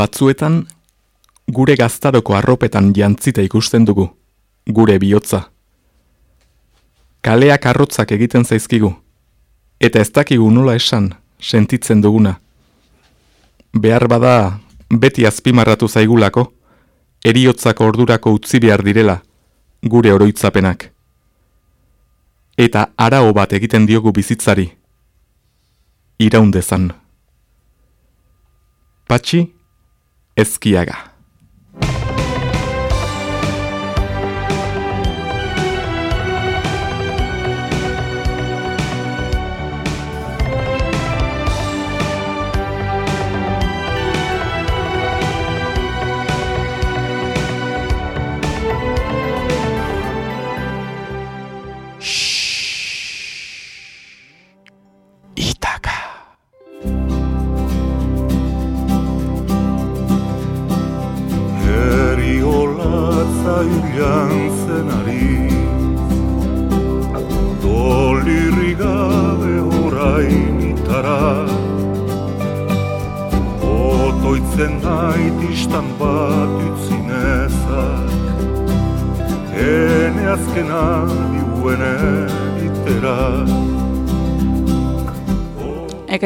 Batzuetan, gure gaztaroko arropetan jantzita ikusten dugu, gure bihotza. Kaleak arrotzak egiten zaizkigu, eta ez dakigu nola esan, sentitzen duguna. Behar bada, beti azpimarratu zaigulako, eriotzako ordurako utzi behar direla, gure oroitzapenak. Eta arao bat egiten diogu bizitzari, iraundezan. Patxi, エスキヤが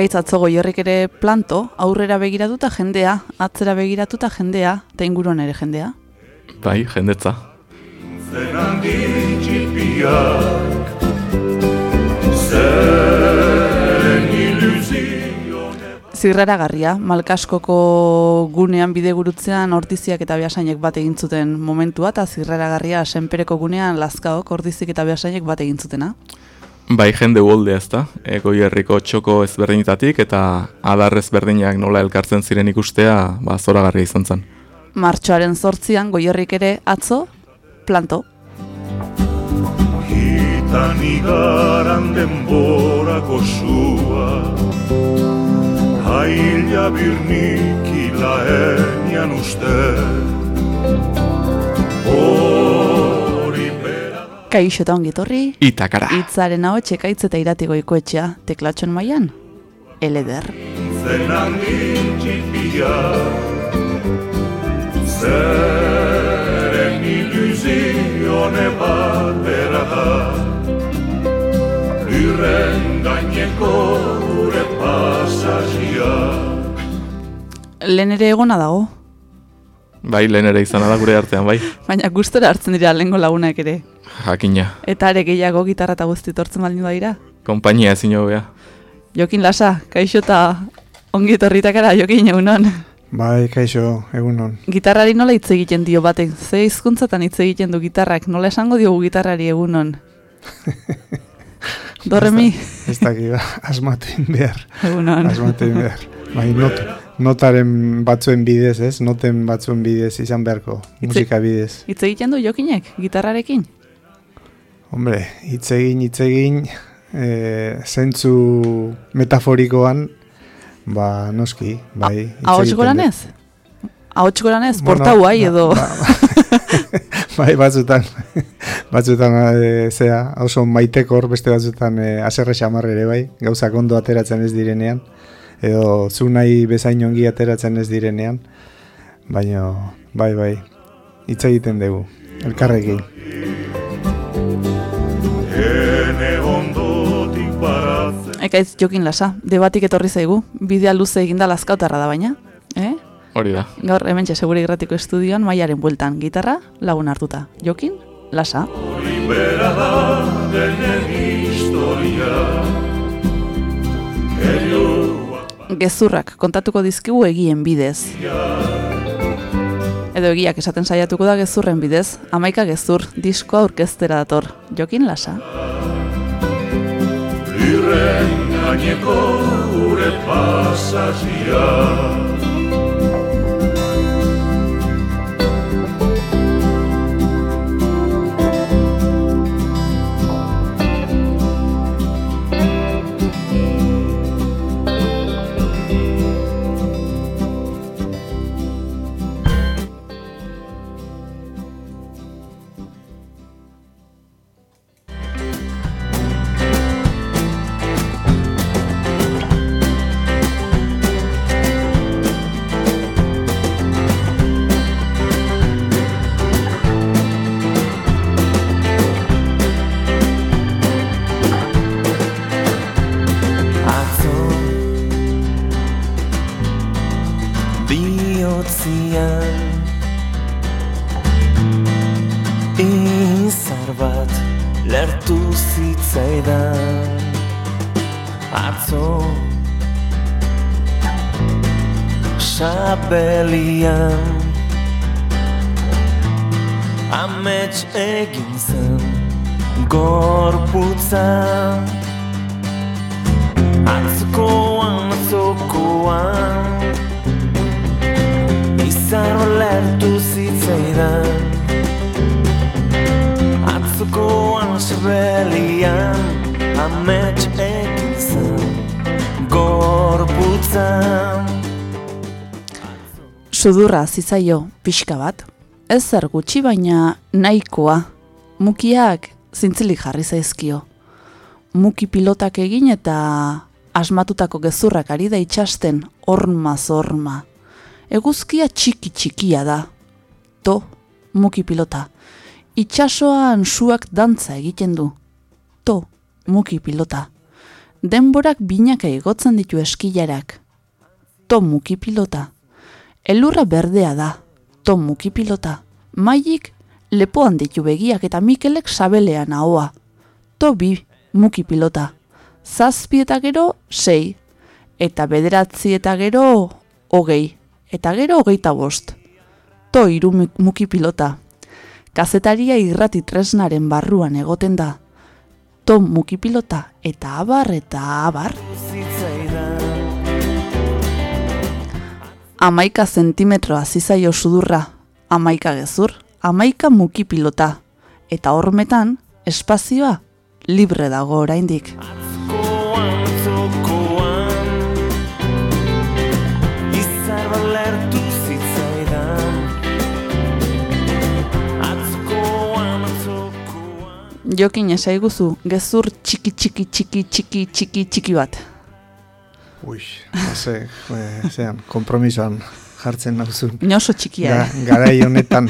Ekaitz atzogo jorrik ere planto, aurrera begiratuta jendea, atzera begiratuta jendea, eta inguruan ere jendea. Bai, jendetza. Zirrara garria, Malkaskoko gunean bidegurutzean ordiziak eta behasainek bat egin zuten momentua, eta zirrara garria senpereko gunean lazkaok ordizik eta behasainek bat egin zutena. Bai, jende uolde ez da, egoi herriko txoko ezberdinetatik eta adar ezberdinak nola elkartzen ziren ikustea, ba, zora izan zen. Martxoaren zortzian, goierrik ere atzo, planto. Hitan igaran denborako zua, haila birnik ilaenian uste, Kaixo eta ongi torri. Itakara. Itzaren hau txekaitz eta iratigo ikoetxea. Teklatxon maian. Eleder. Zenan ditxipia Zeren iluzione bat berada Lurren gaineko gure pasazia Lehen ere egona dago. Bai, lehen ere izan da gure artean, bai. Baina gustora hartzen dira lehenko lagunak ere. Jakina. Eta ere gehiago gitarra eta guzti tortzen baldin badira? Kompainia ezin jo Jokin lasa, kaixo eta ongi torritakara jokin egunon. Bai, kaixo, egunon. Gitarrari nola hitz egiten dio batek? Ze hizkuntzatan hitz egiten du gitarrak? Nola esango diogu gitarrari egunon? Dorremi? Ez daki, ba, asmaten behar. Egunon. Asmaten behar. Bai, not, notaren batzuen bidez, ez? Noten batzuen bidez izan beharko, musika bidez. Hitz egiten du jokinek, gitarrarekin? Hombre, hitz egin, hitz egin, e, zentzu metaforikoan, ba, noski, bai. Ahots goran ez? Ahots goran ez, porta guai edo. Ba, ba, bai, batzutan, batzutan, e, zea, oso maitekor, beste batzutan, e, aserre ere bai, gauzak ondo ateratzen ez direnean edo zu nahi bezain ongi ateratzen ez direnean, baina bai bai, hitz egiten dugu, elkarrekin. Eka ez jokin lasa, debatik etorri zaigu, bidea luze eginda lazkautarra da baina, eh? Hori da. Gaur hemen segure irratiko estudioan maiaren bueltan gitarra lagun hartuta. Jokin, lasa. Hori bera da denen historia, gezurrak kontatuko dizkigu egien bidez. Edo egiak esaten saiatuko da gezurren bidez, amaika gezur, diskoa aurkeztera dator. Jokin lasa? Lirren gaineko gure pasazia bihotzian Izar bat lertu zitzaidan Atzo Sabelian Amets egin zen Gorputza Atzokoan, atzokoan Izar lertu zitzaidan Atzokoan, sabelian Amets egin zen Gorputza Sudurra zizaio pixka bat, ez zer gutxi baina nahikoa, mukiak zintzilik jarri zaizkio. Muki pilotak egin eta asmatutako gezurrak ari da itxasten orma zorma. Eguzkia txiki txikia da. To, muki pilota. Itxasoan suak dantza egiten du. To, muki pilota. Denborak binaka egotzen ditu eskilarak. To, muki pilota. Elurra berdea da. To, muki pilota. Mailik lepoan ditu begiak eta Mikelek sabelean ahoa. To, bi, muki pilota. Zazpi eta gero, sei. Eta bederatzi eta gero, hogei. Eta gero, hogeita bost. To, iru mu- muki pilota. Kazetaria irrati tresnaren barruan egoten da. To, muki pilota. Eta abar eta abar. Amaika zentimetroa zizaio sudurra. Amaika gezur. Amaika muki pilota. Eta hormetan, espazioa libre dago oraindik. Jokin esaiguzu, gezur txiki txiki txiki txiki txiki txiki bat. Ui, ze, e, zean, kompromisoan jartzen nauzun. Ino oso txikia, Ga, eh? garai honetan.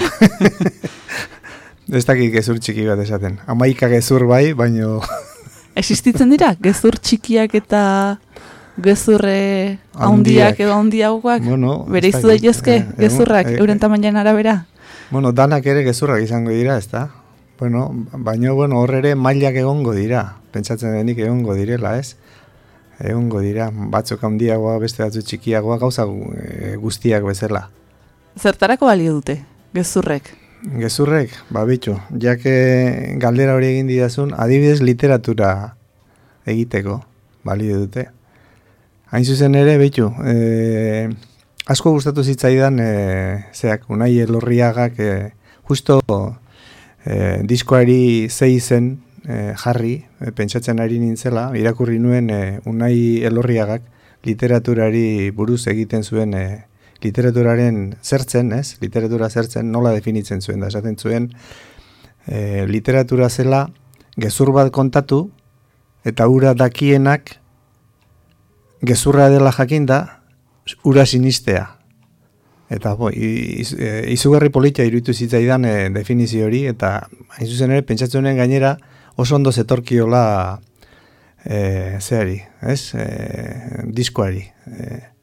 ez dakik gezur txiki bat esaten. Amaika gezur bai, baino Existitzen dira, gezur txikiak eta gezurre Handiak. handiak edo handiagoak. bueno, Bere ez izu daitezke, eh, gezurrak, eh, euren tamainan arabera. Bueno, danak ere gezurrak izango dira, ezta? Bueno, baino bueno, hor ere mailak egongo dira. Pentsatzen denik egongo direla, ez? Egongo dira, batzuk handiagoa, beste batzu txikiagoa, gauza eh, guztiak bezala. Zertarako balio dute, gezurrek. Gezurrek, ba bitxu, jake galdera hori egin didazun, adibidez literatura egiteko, balio dute. Hain zuzen ere, bitxu, e, asko gustatu zitzaidan, e, zeak, unai elorriagak, e, justo e, diskoari zei zen e, jarri, e, pentsatzen ari nintzela, irakurri nuen e, unai elorriagak literaturari buruz egiten zuen e, literaturaren zertzen, ez? Literatura zertzen nola definitzen zuen da, esaten zuen e, literatura zela gezur bat kontatu eta ura dakienak gezurra dela jakinda ura sinistea. Eta bo, iz- e, izugarri politia iruditu zitzaidan e, definizio hori eta hain zuzen ere pentsatzen gainera oso ondo zetorkiola e, zeari, ez? E, diskoari. E,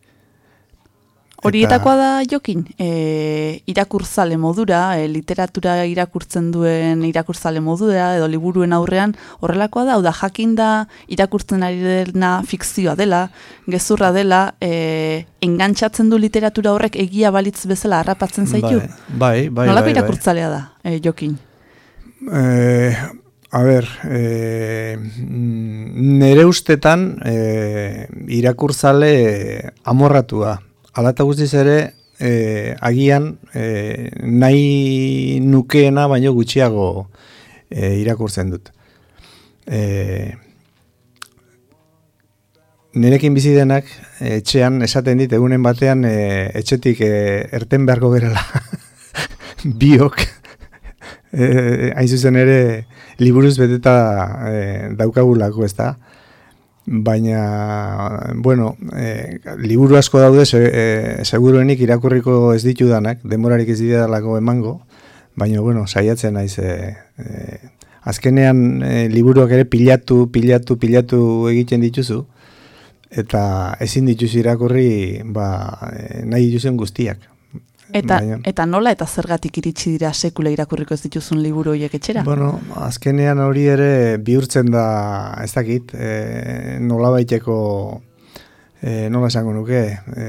Horietakoa da jokin, e, irakurzale modura, e, literatura irakurtzen duen irakurzale modura, edo liburuen aurrean, horrelakoa da, hau da jakinda irakurtzen ari dena fikzioa dela, gezurra dela, e, engantsatzen du literatura horrek egia balitz bezala harrapatzen zaitu. Bai, bai, bai. Nolako bai, bai. irakurtzalea da, e, jokin? Eh, a ber, eh, mm, nere ustetan eh, irakurzale amorratua. Alata guztiz ere, eh, agian eh, nahi nukeena baino gutxiago eh, irakurtzen dut. Eh, Nerekin bizi denak etxean esaten dit egunen batean eh, etxetik eh, erten beharko gerala biok eh, hain zuzen ere liburuz beteta eh, daukagulako, ez da? Baina, bueno, eh, liburu asko daude, eh, seguruenik irakurriko ez ditudanak, denborarik ez didalako emango, baina, bueno, saiatzen naiz, eh, eh, azkenean eh, liburuak ere pilatu, pilatu, pilatu egiten dituzu, eta ezin dituzu irakurri ba, nahi dituzen guztiak. Eta, Baina- eta nola eta zergatik iritsi dira sekula irakurriko ez dituzun liburu horiek etxera? Bueno, azkenean hori ere bihurtzen da, ez dakit, e, nola baiteko, e, nola esango nuke, e,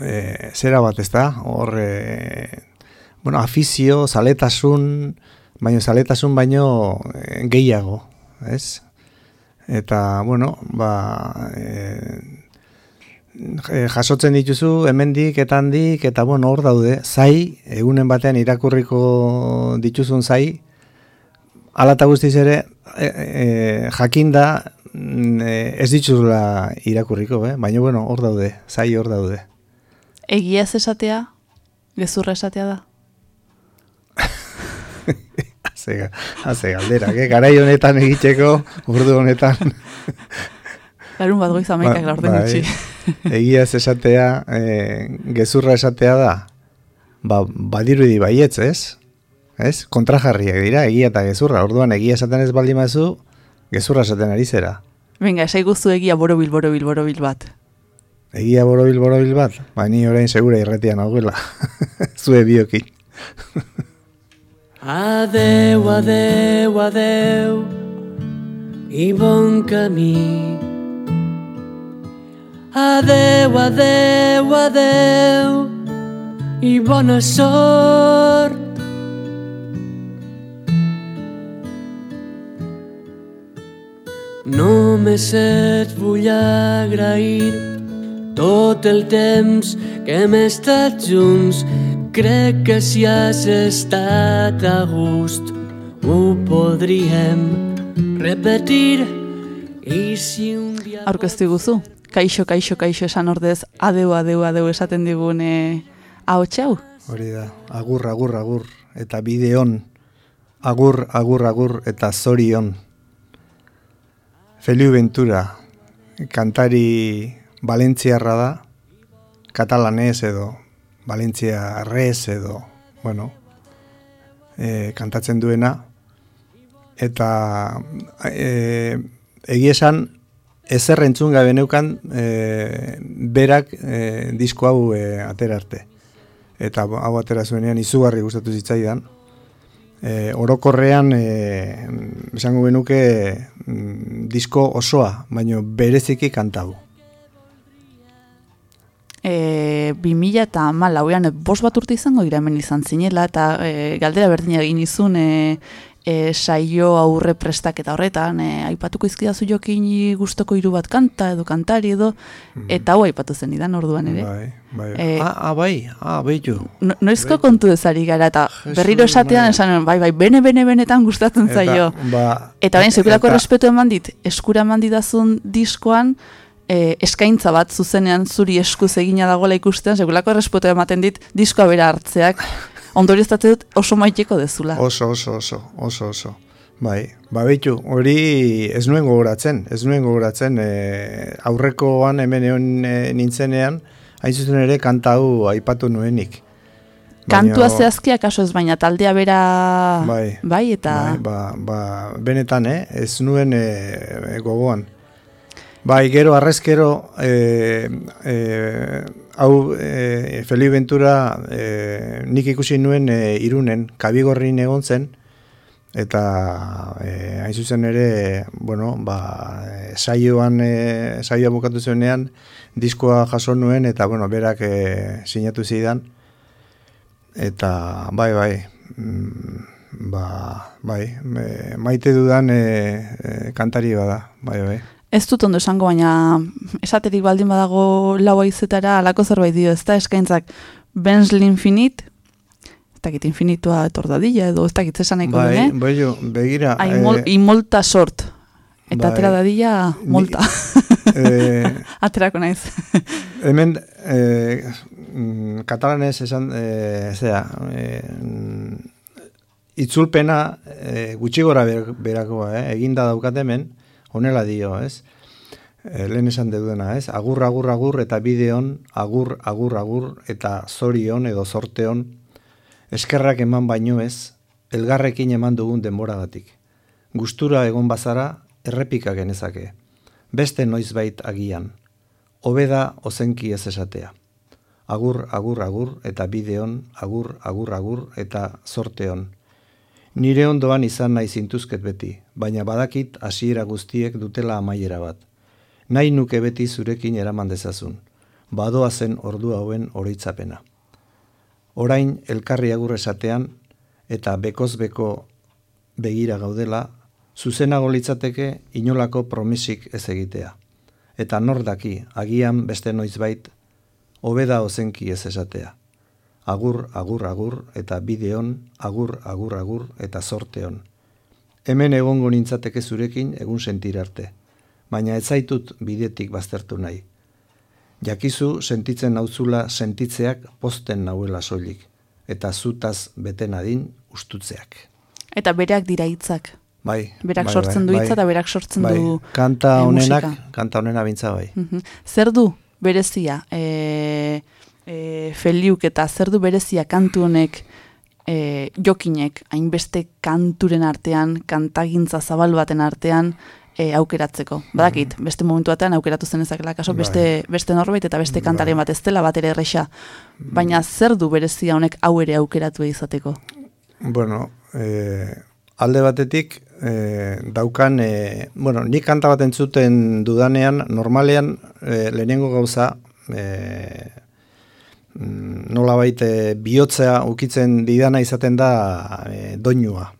e, zera bat ez da, hor, e, bueno, afizio, zaletasun, baino zaletasun baino e, gehiago, ez? Eta, bueno, ba, e, jasotzen dituzu hemendik eta handik eta bueno hor daude zai egunen batean irakurriko dituzun zai hala eta guztiz ere e, e, jakinda mm, e, ez dituzula irakurriko eh? baina bueno hor daude zai hor daude Egia ez esatea, gezurra esatea da. Haze, haze galderak, eh? garai honetan egiteko, urdu honetan. Larun bat goiz amaikak Ba- laurden bai. gutxi. Egia ez esatea, eh, gezurra esatea da, ba, badirudi baietz, ez? Ez? Kontrajarriak dira, egia eta gezurra. Orduan, egia esaten ez baldin mazu, gezurra esaten ari zera. Venga, esai guzu egia borobil, borobil, borobil bat. Egia borobil borobil bat, ba ni orain segura irretian nagoela. Zue biokin. Adeu, adeu, adeu, i bon camí. Adeu, adeu, adeu, i bona sort. Només et vull agrair tot el temps que hem estat junts. Crec que si has estat a gust ho podríem repetir. I si un dia... Aurkeztu guzu, kaixo, kaixo, kaixo esan ordez, adeu, adeu, adeu esaten digune hau txau. Hori da, agur, agur, agur, eta bideon. Agur, agur, agur, eta zorion. Feliu Ventura, kantari valentziarra da, katalanez edo, valentziarrez edo, bueno, e, kantatzen duena, eta e, egia esan, ezer entzun gabe neukan e, berak e, disko hau e, atera arte. Eta hau atera zuenean izugarri gustatu zitzaidan. E, orokorrean e, esango genuke mm, disko osoa, baino bereziki kantau. E, 2000 eta malauean, bost bat urte izango dira hemen izan zinela, eta e, galdera berdina egin izun, e, e, saio aurre prestak eta horretan, e, aipatuko izkidazu jokin gustoko hiru bat kanta edo kantari edo, eta hau aipatu zen idan orduan ere. Bai, bai. Eh, ah, ah, bai, ah, behitu. No, noizko kontu ezari gara, eta Jesus, berriro esatean esan, bai, bai, bene, bene, benetan gustatzen zaio. ba, Eta orain sekulako eta- respetu eman dit, eskura eman didazun diskoan, e, eskaintza bat zuzenean zuri eskuz egina dagoela ikustean, sekulako respetu ematen dit diskoa bera hartzeak, ondorio dut oso maiteko dezula. Oso, oso, oso, oso, oso. Bai, ba behitu, hori ez nuen gogoratzen, ez nuen gogoratzen, e, aurrekoan hemen egon e, nintzenean, hain zuzen ere kanta hau aipatu nuenik. Kantua Baino- zehazkia kaso ez, baina taldea bera Bai. eta Bai, ba, ba, benetan, eh? ez nuen e, gogoan. Bai, gero, arrezkero, e, e, hau, e, Feli Ventura, e, nik ikusi nuen e, irunen, kabigorrin egon zen, eta e, hain zuzen ere, bueno, ba, e, saioan, e, saioa bukatu zuenean, diskoa jaso nuen, eta, bueno, berak e, sinatu zidan, eta, bai, bai, mm, ba, bai, me, maite dudan e, e, kantari bada, bai, bai. Ez dut ondo esango, baina esaterik baldin badago lau aizetara alako zerbait dio, ez da eskaintzak Benz Infinit, ez dakit infinitua etor dadila edo ez dakit zesan nahiko Bai, dune, bai, jo, begira. Ai, mol, eh, imolta sort. Eta bai. atera dadila Ni- molta. eh, Aterako naiz. hemen, eh, mm, katalanez esan, eh, zera, eh, mm, itzulpena eh, gutxi gora ber- berakoa, eh, eginda daukat hemen, honela dio, ez? E, lehen esan deduna, ez? Agur, agur, agur, eta bideon, agur, agur, agur, eta zorion edo zorteon, eskerrak eman baino ez, elgarrekin eman dugun denboragatik. Gustura egon bazara, errepika genezake. beste noizbait agian, hobeda ozenki ez esatea. Agur, agur, agur, eta bideon, agur, agur, agur, eta zorteon. Nire ondoan izan nahi zintuzket beti, baina badakit hasiera guztiek dutela amaiera bat. Nahi nuke beti zurekin eraman dezazun, badoa zen ordu hauen oroitzapena. Orain elkarri agur esatean eta bekozbeko begira gaudela, zuzenago litzateke inolako promesik ez egitea. Eta nor daki, agian beste noizbait, hobeda ozenki ez esatea. Agur, agur, agur, eta bideon, agur, agur, agur, eta zorteon. Hemen egongo nintzateke zurekin egun sentir arte. Baina ez zaitut bidetik baztertu nahi. Jakizu sentitzen nauzula sentitzeak posten nauela soilik. Eta zutaz beten adin ustutzeak. Eta bereak dira hitzak. Bai. Berak bai, sortzen du bai, hitza eta berak sortzen bai. du Kanta eh, honenak, musika. kanta honena bintza bai. Mhm. Zer du berezia? E, e, Feliuk eta zer du berezia kantu honek e, jokinek, hainbeste kanturen artean, kantagintza zabal baten artean, e, aukeratzeko. Badakit, beste momentu batean aukeratu zen ezakela kaso, beste, beste norbait eta beste kantaren bat ez dela bat ere erresa. Baina zer du berezia honek hau ere aukeratu izateko? Bueno, eh, alde batetik eh, daukan, eh, bueno, nik kanta bat entzuten dudanean, normalean eh, lehenengo gauza mm, nolabait eh, bihotzea ukitzen didana izaten da eh, doinua.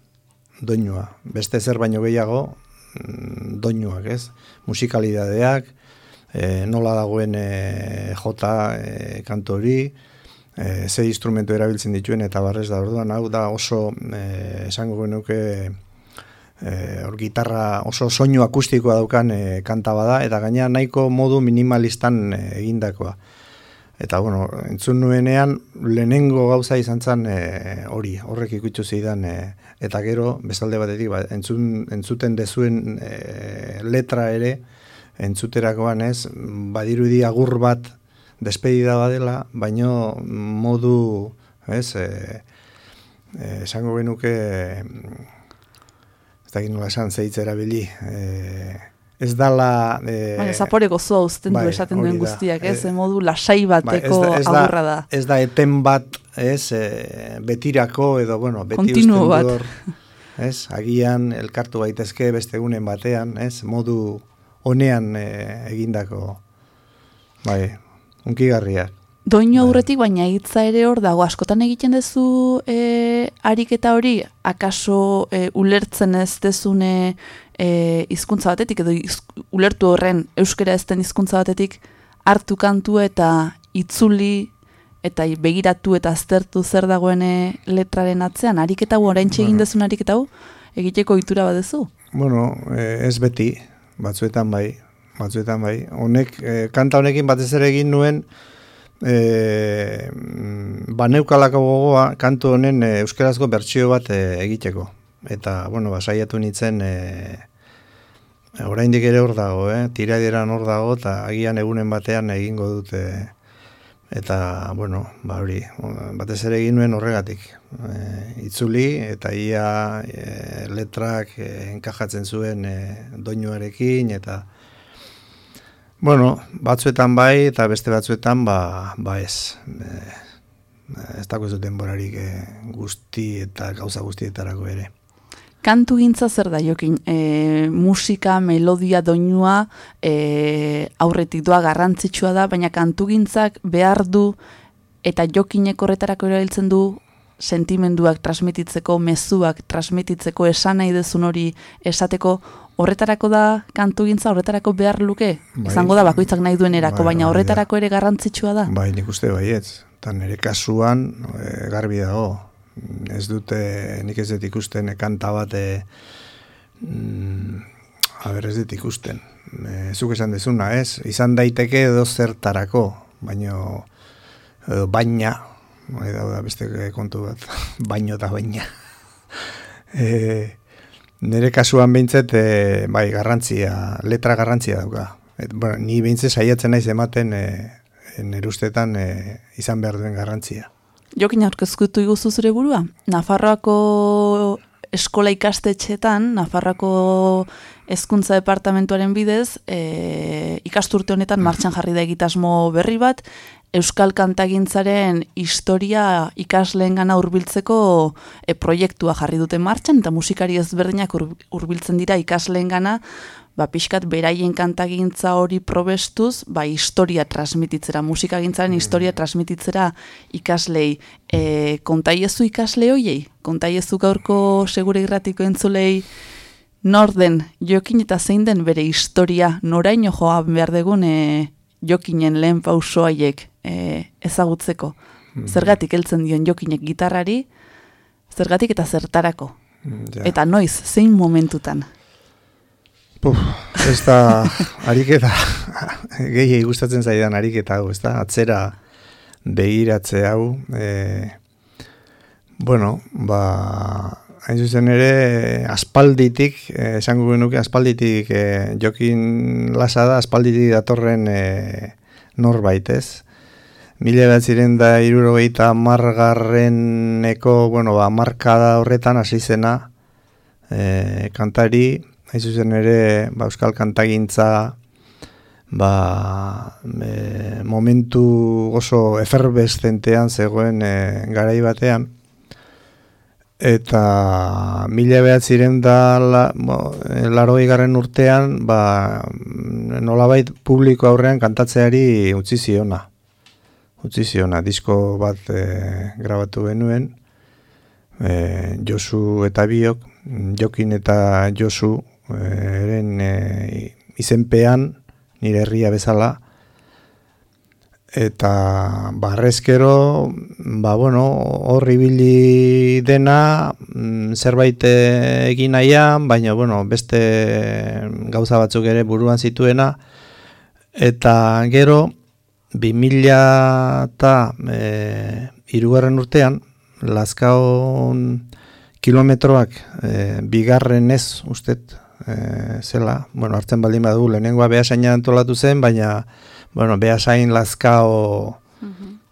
Doinua. Beste zer baino gehiago, mm, doinuak, ez? Musikalidadeak, eh, nola dagoen eh, jota kantu hori, e, ze instrumento erabiltzen dituen eta barrez da orduan hau da oso e, esango genuke e, hor gitarra oso soinu akustikoa daukan e, kanta bada eta gaina nahiko modu minimalistan e, egindakoa eta bueno, entzun nuenean lehenengo gauza izan zen e, hori, horrek ikutsu zidan e, eta gero, bezalde batetik ba, entzun, entzuten dezuen e, letra ere entzuterakoan ez, badirudi agur bat despedida badela, baino modu, ez, e, esango genuke, ez dakit nola esan zeitz erabili, e, ez dala... E, Baina zapore gozoa uzten bai, du esaten hori duen da. guztiak, ez? E, modu lasai bateko bai, ez agurra da. Ez da eten bat, ez, e, betirako edo, bueno, beti Kontinuo uzten bat. du hor, ez, agian elkartu baitezke beste egunen batean, ez, modu honean e, egindako, bai, unkigarriak. Doinu Bai. aurretik, baina hitza ere hor dago, askotan egiten duzu e, ariketa hori, akaso e, ulertzen ez dezune e, hizkuntza batetik, edo iz- ulertu horren euskera ez den hizkuntza batetik, hartu kantu eta itzuli eta begiratu eta aztertu zer dagoen e, letraren atzean, ariketa hau orain egin Bueno. dezun ariketa hau, egiteko ohitura badezu. Bueno, eh, ez beti, batzuetan bai, batzuetan bai. Honek, eh, kanta honekin batez ere egin nuen, eh, mm, baneukalako gogoa kantu honen eh, euskarazko bertsio bat eh, egiteko. Eta, bueno, basaiatu nintzen, eh, oraindik ere hor dago, eh? tiradieran hor dago, eta agian egunen batean egingo dute eta, bueno, ba hori, batez ere egin nuen horregatik. E, itzuli, eta ia e, letrak e, enkajatzen zuen e, doinuarekin, eta, bueno, batzuetan bai, eta beste batzuetan, ba, ba ez. E, ez dago ez dut denborarik e, guzti eta gauza guztietarako ere. Kantu gintza zer da jokin? E, musika, melodia, doinua, e, aurretik doa garrantzitsua da, baina kantu gintzak behar du eta jokinek horretarako erabiltzen du sentimenduak transmititzeko, mezuak transmititzeko, esan nahi dezun hori esateko, horretarako da kantu gintza, horretarako behar luke? Bai. Izango da bakoitzak nahi duenerako, Bai, baina da. horretarako ere garrantzitsua da? Bai, nik uste baietz. Eta nire kasuan e, garbi dago. Ez dute, nik ez dut ikusten kanta bat, e, mm, a ber, ez dut ikusten. E, zuk esan dezuna, ez? Izan daiteke edo zertarako, baino, edo baina, bai da beste kontu bat, baino eta baina. e, nire kasuan behintzet, e, bai, garrantzia, letra garrantzia dauka. Et, bueno, ni behintzet saiatzen naiz ematen e, nire ustetan e, izan behar duen garrantzia. Jokin aurkezkutu iguzu zure burua? Nafarroako eskola ikastetxetan, Nafarrako hezkuntza departamentuaren bidez, e, ikasturte honetan martxan jarri da egitasmo berri bat, Euskal kantagintzaren historia ikasleen gana urbiltzeko e, proiektua jarri dute martxan, eta musikari ezberdinak ur- hurbiltzen dira ikasleen gana, ba, pixkat beraien kantagintza hori probestuz, ba, historia transmititzera, musikagintzaren historia transmititzera ikaslei. E, kontaiezu ikasle hoiei? Kontaiezu gaurko segure irratiko entzulei nor den jokin eta zein den bere historia, noraino joa behar degun e, jokinen lehen pauso haiek e, ezagutzeko. Zergatik heltzen dion jokinek gitarrari, zergatik eta zertarako. Ja. Eta noiz, zein momentutan. Puf, ez da, ariketa, gehi gustatzen zaidan ariketa hau, ez da, atzera begiratze hau, e, bueno, ba, hain zuzen ere, aspalditik, eh, esango genuke aspalditik, e, jokin lasa da, aspalditik datorren e, norbait, ez? Mila bat ziren da irurogeita margarreneko, bueno, ba, markada horretan hasi zena, e, kantari, hain zuzen ere, ba, euskal kantagintza, ba, e, momentu oso eferbeszentean zegoen e, garai batean, eta mila behatziren da la, bo, e, larogei garren urtean, ba, nolabait publiko aurrean kantatzeari utzi ziona. Utzi ziona, disko bat e, grabatu genuen, e, Josu eta biok, Jokin eta Josu eren e, izenpean, nire herria bezala, eta barrezkero, ba, bueno, hor ibili dena, mm, zerbait egin nahian, baina, bueno, beste gauza batzuk ere buruan zituena, eta gero, 2000 eta e, irugarren urtean, Lazkaon kilometroak e, bigarren ez, ustet, e, zela, bueno, hartzen baldin badu, lehenengoa behasaina antolatu zen, baina, bueno, behasain Lazkao,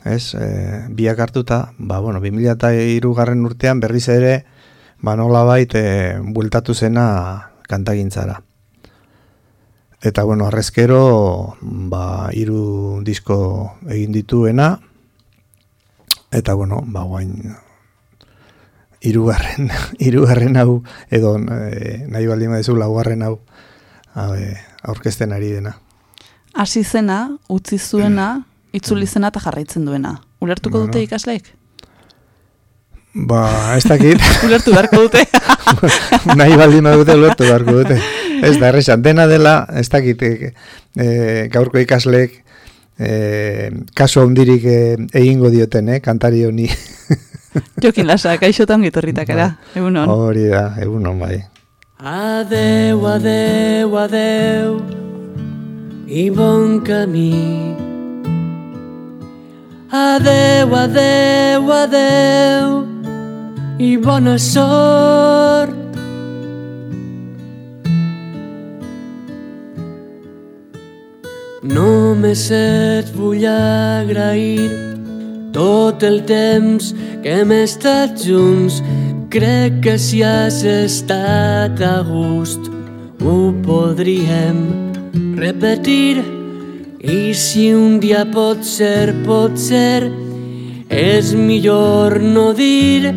ez, e, biak hartuta, ba, bueno, 2000 eta irugarren urtean berriz ere, ba, nola bait, e, bueltatu zena kantagintzara. Eta, bueno, arrezkero, ba, hiru disko egin dituena, eta, bueno, ba, guain, irugarren, irugarren hau, edo e, nahi baldin badezu laugarren hau, e, aurkezten ari dena. Hasi zena, utzi zuena, itzuli zena eta jarraitzen duena. Ulertuko Bueno. dute ikasleek? Ba, ez dakit, Ulertu beharko dute. nahi baldin badute lortu beharko dute. Ez da, erresan, dena dela, ez dakit, e, e, gaurko ikasleek e, kaso handirik e, egingo dioten, eh, kantari honi. Jokin lasa, kaixotan gitorritakara. Egunon. Hori da, egun hon bai. Adeu, adeu, adeu i bon camí. Adeu, adeu, adeu i bona sort. Només et vull agrair tot el temps que hem estat junts. Crec que si has estat a gust ho podríem repetir. I si un dia pot ser, pot ser, és millor no dir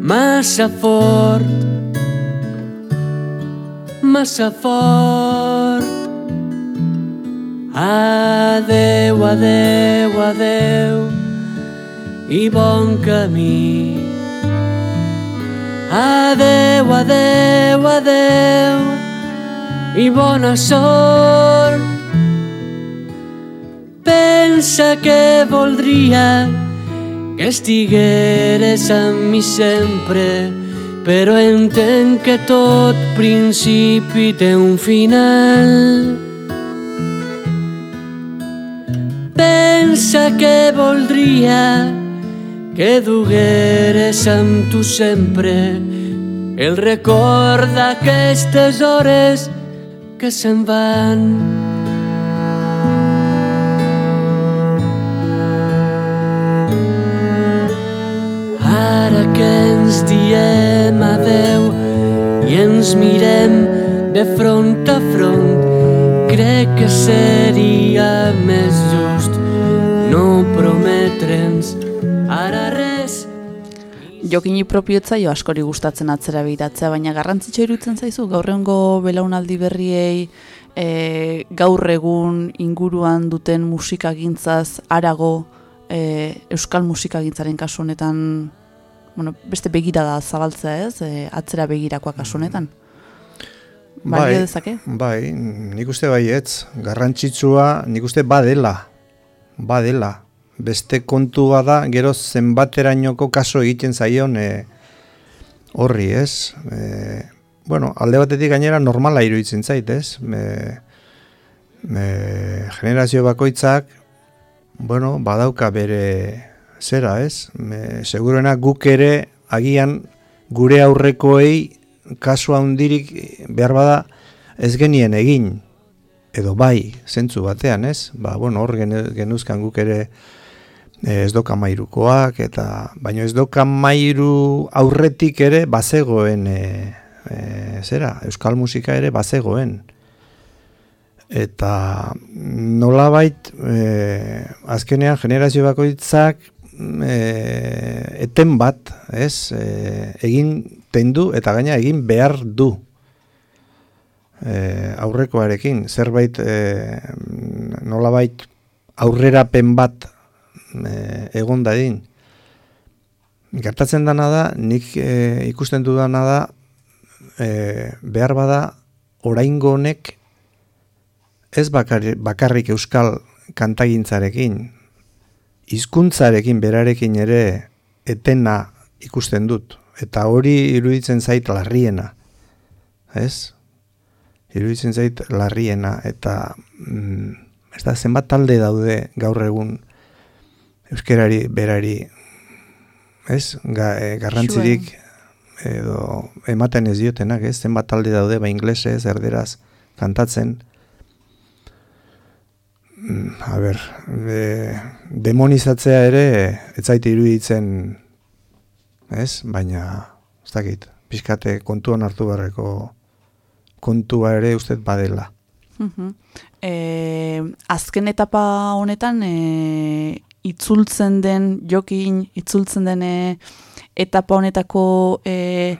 massa fort, massa fort. Adeu, adeu, adeu i bon camí. Adeu, adeu, adeu i bona sort. Pensa que voldria que estigueres amb mi sempre, però entenc que tot principi té un final. Pensa que voldria que dugueres amb tu sempre el record d'aquestes hores que se'n van. Ara que ens diem adeu, i ens mirem de front a front. Crec que seria més just no prometre'ns ara. Jokini propioetzaio askori gustatzen atzera begiratzea, baina garrantzitsua iruditzen zaizu gaurrengo belaunaldi berriei e, gaur egun inguruan duten musikagintzaz arago e, euskal musikagintzaren kasu honetan bueno, beste begirada zabaltzea ez, e, atzera begirakoa kasu honetan. Balio dezake? Bai, nik uste baietz, garrantzitsua nik uste badela, badela. Beste kontua da, gero zenbaterainoko kaso egiten zaion e, horri, ez? E, bueno, alde batetik gainera normala iruditzen zait, ez? Me, me, generazio bakoitzak, bueno, badauka bere zera, ez? Me, seguruena guk ere agian gure aurrekoei kasu handirik behar bada ez genien egin edo bai, zentzu batean, ez? Ba, bueno, hor genuzkan guk ere ez doka mairukoak, eta baino ez doka mairu aurretik ere bazegoen, e, e, zera, euskal musika ere bazegoen. Eta nolabait, e, azkenean generazio bakoitzak e, eten bat, ez, e, egin tendu eta gaina egin behar du e, aurrekoarekin, zerbait e, nolabait aurrerapen bat e, egon dadin. Gertatzen dana da, nik e, ikusten dudana da, e, behar bada oraingo honek ez bakarrik, bakarrik euskal kantagintzarekin, hizkuntzarekin berarekin ere etena ikusten dut. Eta hori iruditzen zait larriena. Ez? Iruditzen zait larriena. Eta mm, ez da, zenbat talde daude gaur egun euskerari berari ez? Ga, e, garrantzirik edo ematen ez diotenak, ez? Zenbat talde daude ba inglesez, erderaz kantatzen. Mm, A ber, de, demonizatzea ere ez zaite iruditzen, ez? Baina, ez dakit, pixkate kontuan hartu beharreko kontua ere ustez badela. Mhm. E, azken etapa honetan e, itzultzen den jokin, itzultzen den e, etapa honetako e,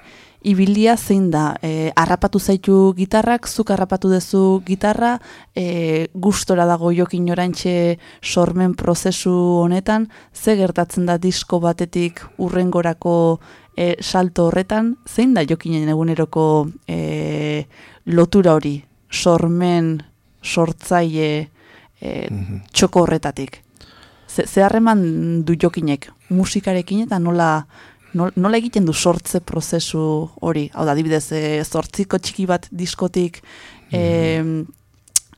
ibilia zein da? E, harrapatu zaitu gitarrak, zuk harrapatu duzu gitarra, e, gustora dago jokin orantxe sormen prozesu honetan, ze gertatzen da disko batetik urrengorako e, salto horretan, zein da jokinen eguneroko e, lotura hori, sormen, sortzaile, e, Mhm. txoko horretatik. Ze, ze harreman du jokinek musikarekin eta nola, nol- nola egiten du sortze prozesu hori? Hau da, adibidez, e, zortziko txiki bat diskotik, e,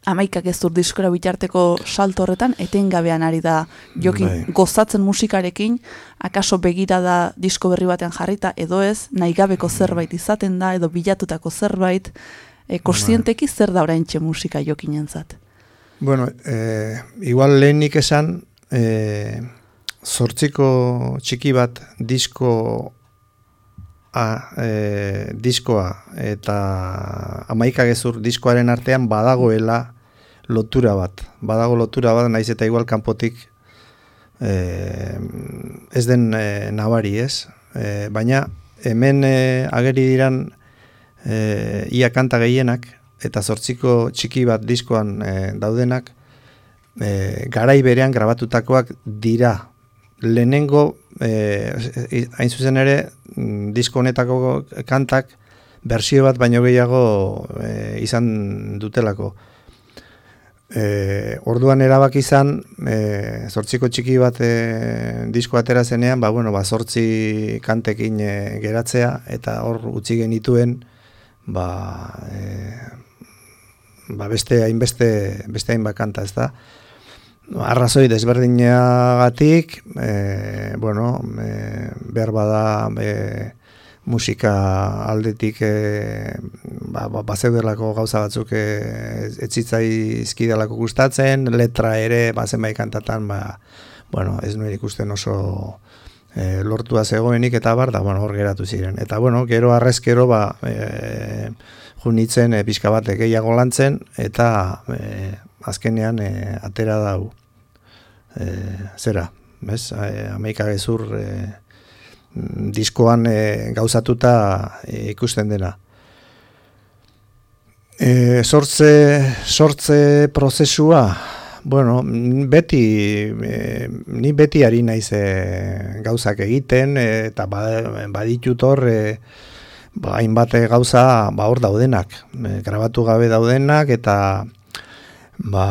amaikak ez dur diskora bitarteko salto horretan, etengabean ari da jokin Bai. gozatzen musikarekin, akaso begira da disko berri batean jarrita, edo ez, nahi gabeko zerbait izaten da, edo bilatutako zerbait, e, zer da oraintxe musika jokinentzat. Bueno, eh, igual lehenik esan, eh, zortziko txiki bat disko a, eh, diskoa eta amaika gezur diskoaren artean badagoela lotura bat. Badago lotura bat, naiz eta igual kanpotik eh, ez den eh, nabari ez. Eh, baina hemen eh, ageri diran eh, ia kanta gehienak eta zortziko txiki bat diskoan eh, daudenak eh, garai berean grabatutakoak dira. Lehenengo, eh, hain zuzen ere, mm, disko honetako kantak bersio bat baino gehiago eh, izan dutelako. E, orduan erabaki izan, e, zortziko txiki bat e, disko atera zenean, ba, bueno, ba, zortzi kantekin e, geratzea, eta hor utzi genituen, ba, e, ba beste hainbeste beste hainbat kanta, ez da? Arrazoi desberdinagatik, e, bueno, e, behar bada e, musika aldetik e, ba, ba, bazeudelako gauza batzuk e, ez zitzaizkidalako gustatzen, letra ere bazen bai kantatan, ba, bueno, ez nuen ikusten oso e, lortua zegoenik eta bar, da, bueno, hor geratu ziren. Eta, bueno, gero arrezkero, ba, e, junitzen e, pixka bat gehiago lantzen, eta e, azkenean e, atera dau e, zera, bez, e, amaika gezur e, diskoan e, gauzatuta e, ikusten dena. E, sortze, sortze prozesua, bueno, beti, e, ni beti ari naiz e, gauzak egiten, e, eta ba, baditut hor, e, ba, hainbat gauza ba, hor daudenak, e, grabatu gabe daudenak, eta ba,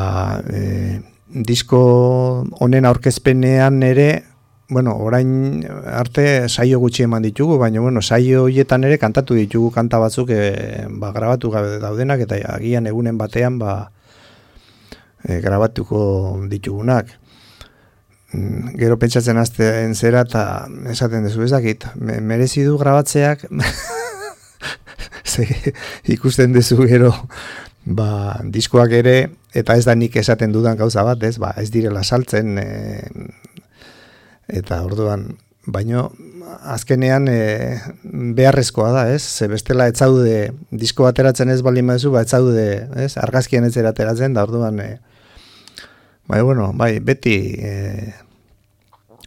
e, disko honen aurkezpenean ere, bueno, orain arte saio gutxi eman ditugu, baina bueno, saio hoietan ere kantatu ditugu kanta batzuk e, ba, grabatu gabe daudenak eta agian egunen batean ba, e, grabatuko ditugunak. Mm, Gero pentsatzen azten zera eta esaten dezu ezakit, me, merezi du grabatzeak Ze, ikusten dezu gero ba, diskoak ere eta ez da nik esaten dudan gauza bat, ez, ba, ez direla saltzen e, eta orduan baino azkenean e, beharrezkoa da, ez? Ze bestela etzaude disko ateratzen ez baldin baduzu, ba etzaude, ez? Argazkian ez ateratzen da orduan e, bai bueno, bai, beti e,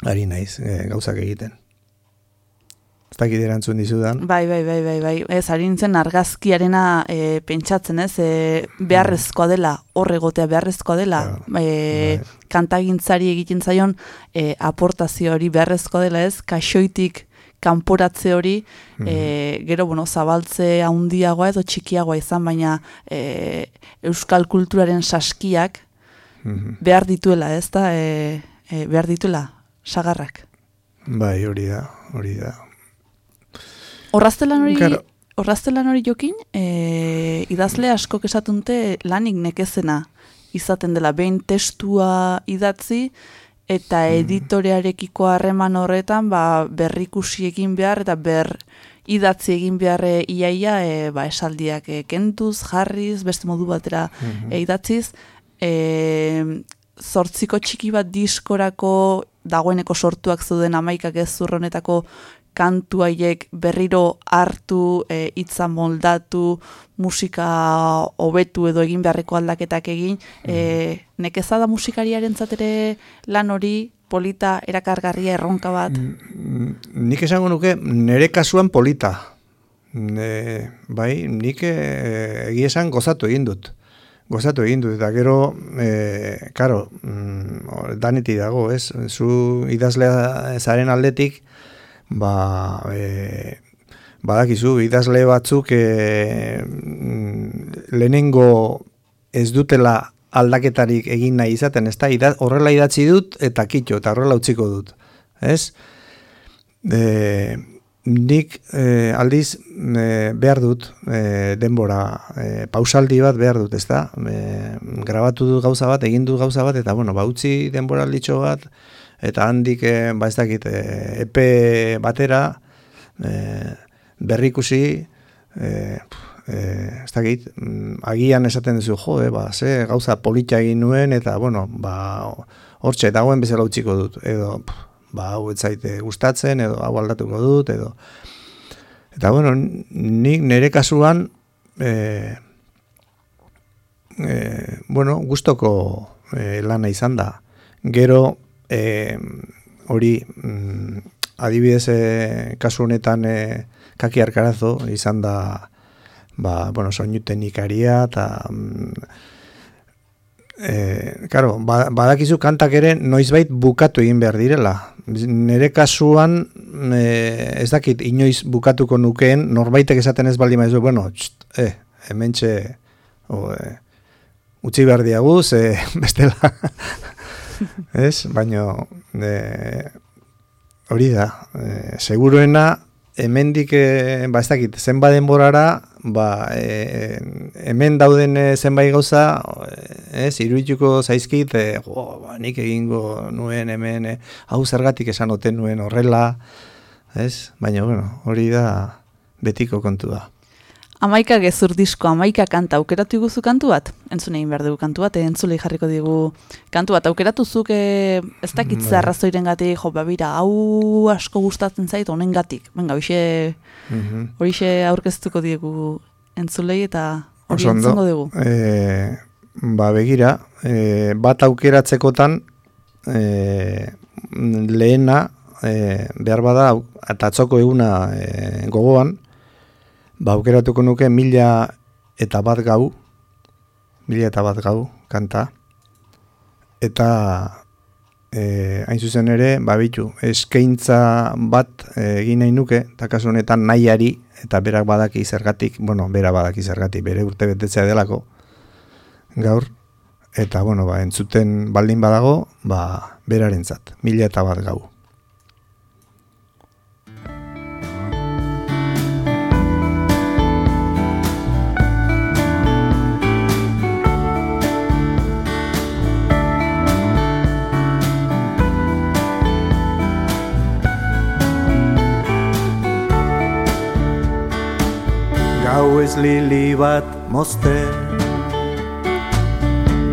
ari naiz e, gauzak egiten dakit erantzun dizudan. Bai, bai, bai, bai, bai. Ez, ari nintzen argazkiarena e, pentsatzen, ez, e, beharrezkoa dela, horre gotea beharrezkoa dela, e, bai. kantagintzari egiten zaion e, aportazio hori beharrezkoa dela, ez, kaxoitik kanporatze hori, e, gero, bueno, zabaltze handiagoa edo txikiagoa izan, baina e, euskal kulturaren saskiak behar dituela, ez da, e, e, behar dituela, sagarrak. Bai, hori da, hori da. Horraztelan hori, horraztelan hori jokin, e, idazle asko esatunte lanik nekezena izaten dela, behin testua idatzi, eta hmm. editorearekiko harreman horretan ba, berrikusi egin behar, eta ber idatzi egin behar e, iaia e, ba, esaldiak e, kentuz, jarriz, beste modu batera mm e, idatziz, e, zortziko txiki bat diskorako dagoeneko sortuak zuden amaikak ez zurronetako kantu haiek berriro hartu, e, moldatu, musika hobetu edo egin beharreko aldaketak egin, e, mm. nekeza da musikariaren zatere lan hori, polita, erakargarria, erronka bat? Mm, nik esango nuke, nire kasuan polita. Ne, bai, nik e, egia esan gozatu egin dut. Gozatu egin dut, eta gero, e, karo, mm, daneti dago, ez? Zu idazlea zaren aldetik, ba, e, badakizu, idazle batzuk e, lehenengo ez dutela aldaketarik egin nahi izaten, ez da, horrela idatzi dut eta kitxo, eta horrela utziko dut, ez? E, nik e, aldiz e, behar dut e, denbora, e, pausaldi bat behar dut, ez da? E, grabatu dut gauza bat, egin dut gauza bat, eta bueno, ba, utzi denbora alditxo bat, eta handik e, ba ez dakit e, epe batera e, berrikusi e, e, ez dakit mm, agian esaten duzu jo, e, ba, ze gauza polita egin nuen eta bueno, ba hortxe dagoen bezala utziko dut. Edo ba hau ez zaite gustatzen edo hau aldatuko dut edo. Eta bueno, nik nire kasuan e, e, bueno, gustoko e, lana izan da. Gero e, hori mm, adibidez e, kasu honetan e, kaki arkarazo izan da ba, bueno, soinu teknikaria eta mm, e, karo, ba, badakizu kantak ere noizbait bukatu egin behar direla. Nire kasuan e, ez dakit inoiz bukatuko nukeen norbaitek esaten ez baldima ez bueno, txt, eh, hemen txe o, e, utzi behar diaguz, e, bestela ez? Baino e, hori da, e, seguruena hemendik e, ba ez dakit zenba denborara, ba e, hemen dauden e, zenbait gauza, ez? Iruituko zaizkit, e, jo, ba, nik egingo nuen hemen e, hau zergatik esan oten nuen horrela, ez? Baina bueno, hori da betiko kontua. Amaika gezur disko, amaika kanta, aukeratu iguzu kantu bat? Entzun egin behar dugu kantu bat, eh, entzulei jarriko digu kantu bat. Aukeratu zuk eh, ez dakit Bai. zer arrazoiren gatik, jo, babira, hau asko gustatzen zait, honen gatik. Venga, hoxe, Mhm. horixe aurkeztuko diegu entzulei eta hori entzungo dugu. E, ba begira, e, bat aukeratzekotan e, lehena e, behar bada au- eta atzoko eguna e, gogoan, ba aukeratuko nuke mila eta bat gau, mila eta bat gau kanta, eta e, hain zuzen ere, ba bitu, eskaintza bat e, egin nahi nuke, eta kasu honetan nahiari, eta berak badaki zergatik, bueno, bera badaki zergatik, bere urte betetzea delako, gaur, eta, bueno, ba, entzuten baldin badago, ba, berarentzat, mila eta bat gau. Ez lili bat mozte.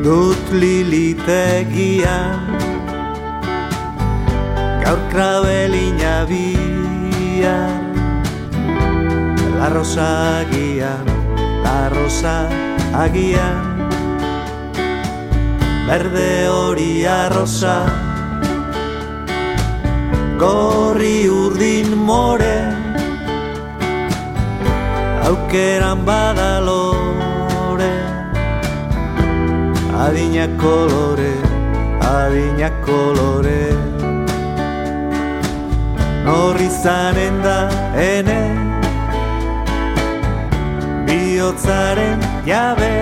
Dut lilitegian Gaur krabelina bian La rosa agian, la rosa agian Berde hori arrosa Gorri urdin more aukeran badalore Adina kolore, adina kolore Norri zanen da ene Biotzaren jabe.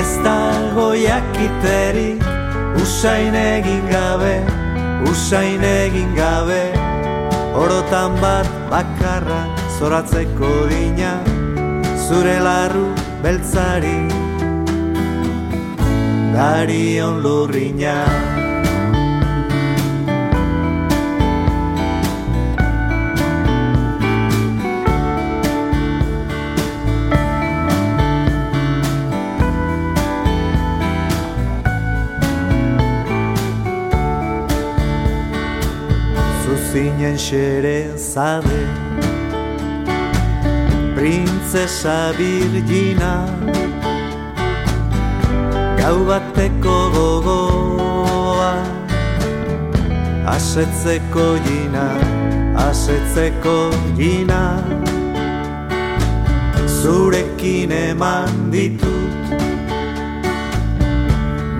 Ez dago jakiterik Usain egin gabe, usain egin gabe Orotan bat bakarra zoratzeko dina Zure larru beltzari Darion lurrina Zuzinen xere zade. Printzesa birgina Gau bateko gogoa. Asetzeko gina, asetzeko gina. Zurekin eman ditut.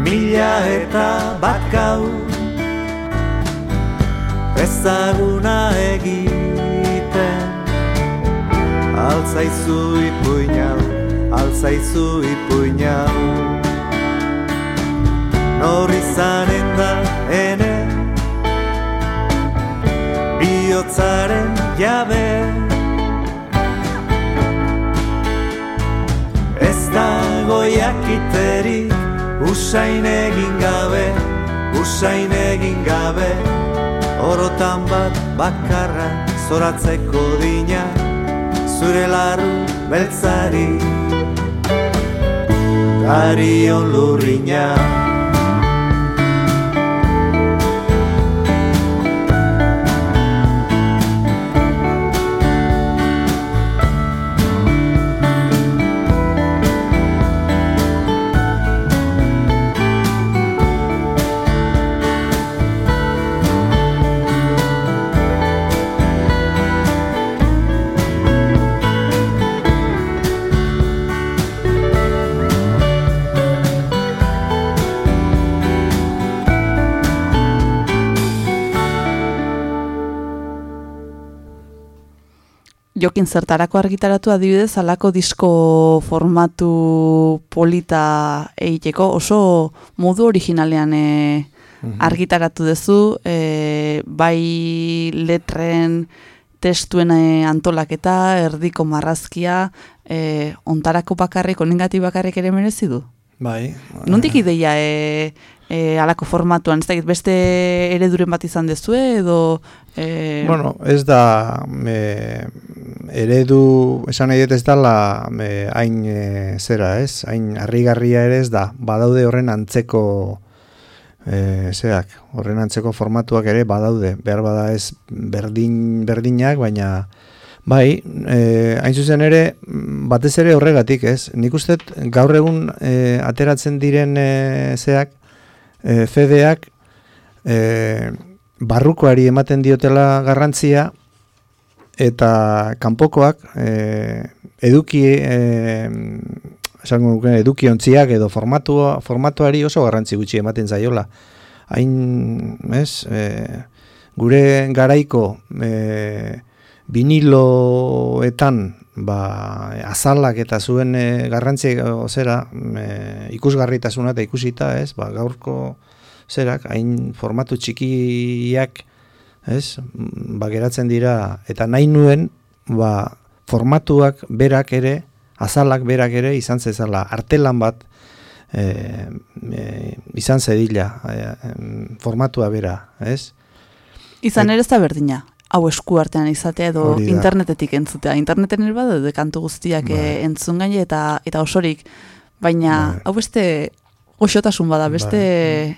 Mila eta bakau ezaguna egiten. Altzaizu ipuinau, altzaizu ipuinau Nor izanen da ene Biotzaren jabe. Ez dago jakiterik Usain egin gabe, usain egin gabe Orotan bat bakarra zoratzeko dina Zure larru beltzari. Darion lurrina Jokin zertarako argitaratu adibidez alako disko formatu polita egiteko oso modu originalean e, argitaratu duzu e, bai letren testuen e, antolaketa, erdiko marrazkia, e, ontarako bakarrik, onengatik bakarrik ere merezi du? Bai. Nondik ideia e, e, alako formatuan, ez dakit beste ereduren bat izan dezue edo... E... Bueno, ez da e, eredu, esan nahi ez dala hain e, zera ez, hain harrigarria ere ez da, badaude horren antzeko e, zeak, horren antzeko formatuak ere badaude, behar bada ez berdin, berdinak, baina bai, e, hain zuzen ere, batez ere horregatik ez, nik uste gaur egun e, ateratzen diren e, zeak, e, fedeak, e, barrukoari ematen diotela garrantzia, eta kanpokoak e, eduki e, esango edukiontziak edo formatua, formatuari oso garrantzi gutxi ematen zaiola. Hain, ez, e, gure garaiko e, viniloetan ba, azalak eta zuen e, garrantzi zera e, ikusgarritasuna eta ikusita, ez, ba, gaurko zerak, hain formatu txikiak, ez, ba, geratzen dira, eta nahi nuen, ba, formatuak berak ere, azalak berak ere izan zezala artelan bat e, e, izan zedila e, formatua bera, ez? Izan ere ez da berdina, hau esku artean izatea edo internetetik entzutea. Interneten ere bada dekantu guztiak bai. entzun gaine eta eta osorik, baina bai. hau beste goxotasun bada, beste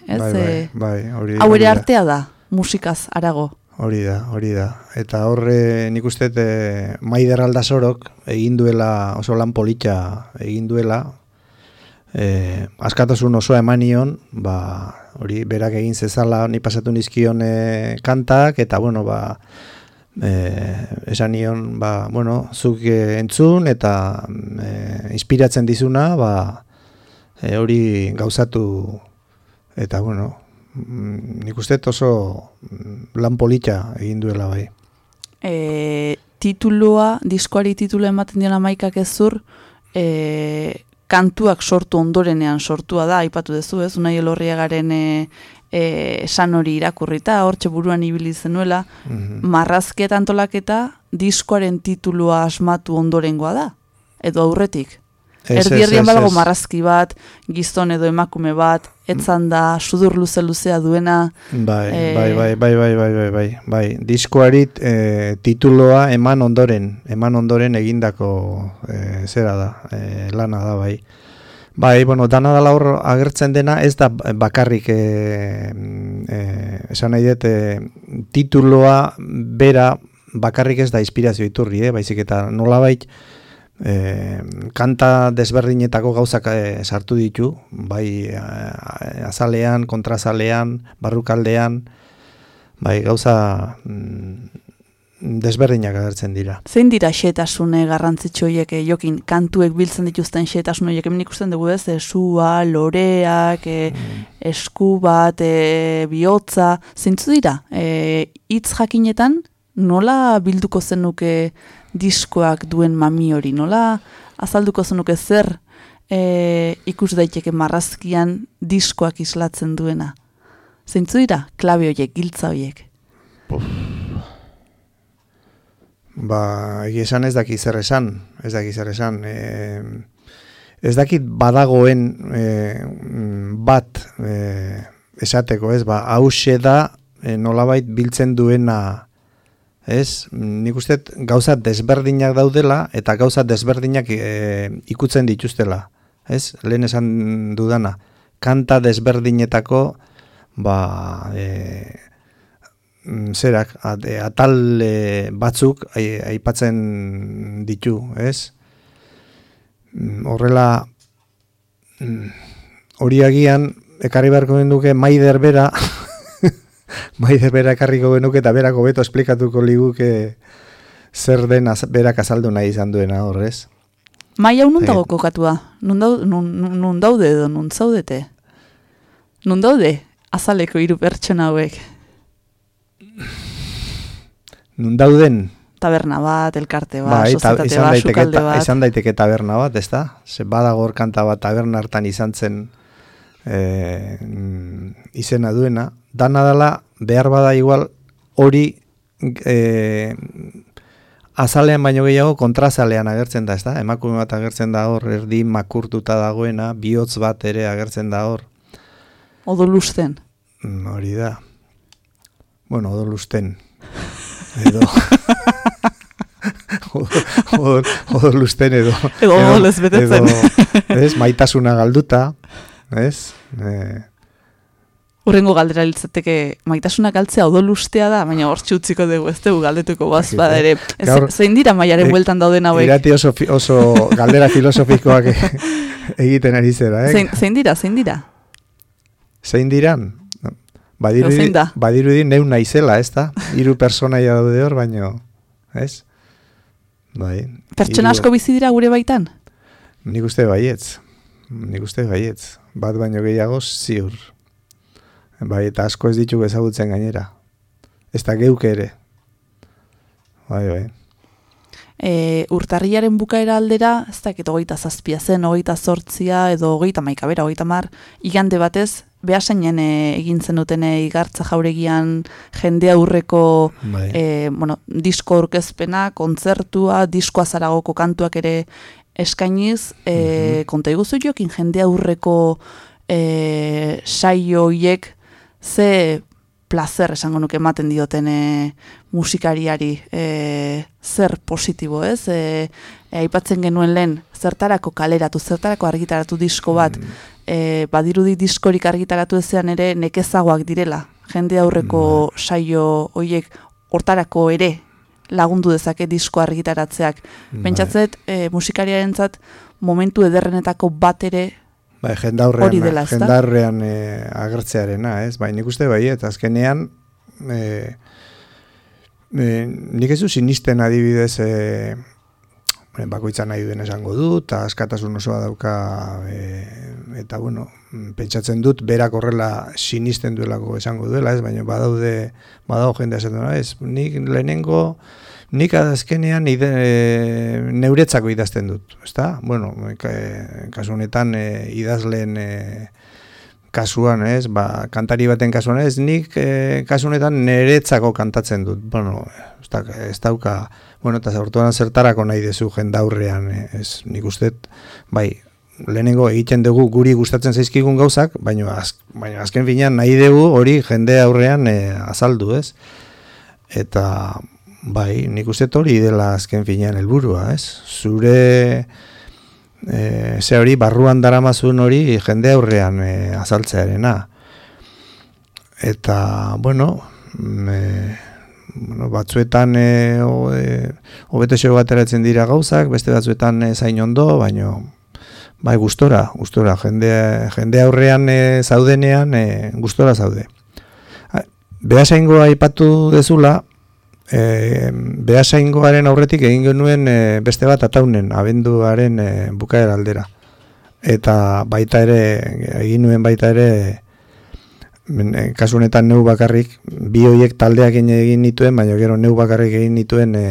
bai. ez, bai, bai, hau ere artea da, musikaz arago. Hori da, hori da. Eta horre nik uste e, Maider Aldasorok egin duela, oso lan politxa egin duela, e, askatasun osoa emanion, ba, hori berak egin zezala, ni pasatu nizkion e, kantak, eta bueno, ba, e, esan nion, ba, bueno, zuk e, entzun, eta e, inspiratzen dizuna, ba, e, hori gauzatu, eta bueno, Mm, nik uste oso mm, lan polita egin duela bai. E, titulua, diskoari titulu ematen diona maikak ez zur, e, kantuak sortu ondorenean sortua da, aipatu dezu ez, unai elorriagaren e, e, esan hori irakurrita, hortxe buruan ibili zenuela, mm -hmm. marrazketa antolaketa diskoaren titulua asmatu ondorengoa da, edo aurretik. Erdi erdian balago marrazki bat, gizton edo emakume bat, etzan da, sudur luze luzea duena. Bai, e... bai, bai, bai, bai, bai, bai, bai, bai. Diskoari e, tituloa eman ondoren, eman ondoren egindako e, zera da, e, lana da, bai. Bai, bueno, dana da laur agertzen dena, ez da bakarrik, e, e, esan nahi dut, e, tituloa bera bakarrik ez da inspirazio iturri, eh? baizik eta nola baita, e, kanta desberdinetako gauzak e, sartu ditu, bai e, azalean, kontrazalean, barrukaldean, bai gauza mm, desberdinak agertzen dira. Zein dira xetasune garrantzitsu horiek jokin kantuek biltzen dituzten xetasun horiek hemen ikusten dugu ez, sua, loreak, e, mm. esku bat, e, bihotza, zeintzu dira? E, jakinetan nola bilduko zenuke diskoak duen mami hori, nola azalduko zenuke zer e, ikus daiteke marrazkian diskoak islatzen duena. Zeintzu dira, klabe horiek, giltza horiek? Ba, egi esan ez daki zer esan, ez daki zer esan. E, ez dakit badagoen e, bat e, esateko, ez, ba, hause da e, nolabait biltzen duena ez? Nik uste gauza desberdinak daudela eta gauza desberdinak e, ikutzen dituztela, ez? Lehen esan dudana, kanta desberdinetako ba, e, zerak, e, atal e, batzuk aipatzen ditu, ez? Mm, horrela mm, hori agian ekarri beharko duke maider bera Maider bera ekarriko genuke eta berako beto esplikatuko liguke zer den az, berak azaldu nahi izan duena horrez. Mai hau nuntago kokatua? Nun, nun, daude edo nun zaudete? Nun daude azaleko hiru pertsona hauek? Nun dauden? Taberna bat, elkarte bat, bai, sozietate bat, sukalde bat. Izan daiteke taberna bat, ez da? Ze badagor kanta bat taberna hartan izan zen e, izena duena, dana dela behar bada igual hori e, azalean baino gehiago kontrazalean agertzen da, ez da? Emakume bat agertzen da hor, erdi makurtuta dagoena, bihotz bat ere agertzen da hor. Odolusten. Mm, Hori da. Bueno, odolusten. Edo... odol, odolusten edo... Edo odolez betetzen. Edo, ez, maitasuna galduta, ez? Eh, Urrengo galdera litzateke maitasuna galtzea odolustea da, baina hortxe utziko dugu, ez dugu galdetuko bada eh? ere. Zein dira maiaren Eh, bueltan dauden hauek? irati oso, oso galdera filosofikoak egiten ari zera, eh? Zein, zein dira, zein dira? Zein diran? Badirudi, badirudi neu naizela, ez da? Hiru personaia daude hor, baino, ez? Bai. Pertsona asko bizi dira gure baitan? Nik uste baietz. Nik uste baietz. Bat baino gehiago ziur. Bai, eta asko ez ditugu ezagutzen gainera. Ez da geuke ere. Bai, bai. E, urtarriaren bukaera aldera, ez dakit hogeita zazpia zen, hogeita zortzia, edo hogeita maika bera, hogeita mar, igande batez, behasainen e, egin zenuten e, igartza jauregian jende aurreko bai. e, bueno, disko orkezpena, kontzertua, diskoa zaragoko kantuak ere eskainiz, e, konta iguzu jokin jende aurreko e, saio hiek ze placer esango nuke ematen dioten e, musikariari e, zer positibo, ez? E, e, aipatzen genuen lehen, zertarako kaleratu, zertarako argitaratu disko bat, e, badirudi diskorik argitaratu ezean ere nekezagoak direla. Jende aurreko saio hoiek hortarako ere lagundu dezake disko argitaratzeak. Pentsatzet, e, musikariarentzat momentu ederrenetako bat ere Bai, jendaurrean, Hori dela, ezta? jendaurrean eh, agertzearena, ez? Bai, nik uste bai, eta azkenean eh, eh, nik ez du sinisten adibidez bueno, bakoitza nahi duen esango du, eta askatasun osoa dauka eh, eta bueno, pentsatzen dut berak horrela sinisten duelako esango duela, ez? Baina badaude badago jende esaten duena, ez? Nik lehenengo Nik azkenean ide, e, neuretzako idazten dut, ezta? Bueno, ka, kasu honetan e, idazleen e, kasuan, ez? Ba, kantari baten kasuan, ez? Nik e, kasu honetan neretzako kantatzen dut. Bueno, ez, da, ez dauka, bueno, eta zaurtuan zertarako nahi dezu jendaurrean, e, ez? Nik uste, bai, lehenengo egiten dugu guri gustatzen zaizkigun gauzak, baina, az, baina azken finean nahi dugu hori jende aurrean e, azaldu, ez? Eta, bai, nik uste hori dela azken finean helburua, ez? Zure e, ze hori barruan daramazun hori jende aurrean e, azaltzearena. Eta, bueno, me, bueno batzuetan e, e, hobeto xego bateratzen dira gauzak, beste batzuetan e, zain ondo, baino bai gustora, gustora jende, jende aurrean e, zaudenean e, gustora zaude. Behasaingoa aipatu dezula, e, behasaingoaren aurretik egin genuen e, beste bat ataunen, abenduaren e, bukaera aldera. Eta baita ere, egin nuen baita ere, e, kasu honetan neu bakarrik, bi hoiek taldeak egin nituen, baina gero neu bakarrik egin nituen e,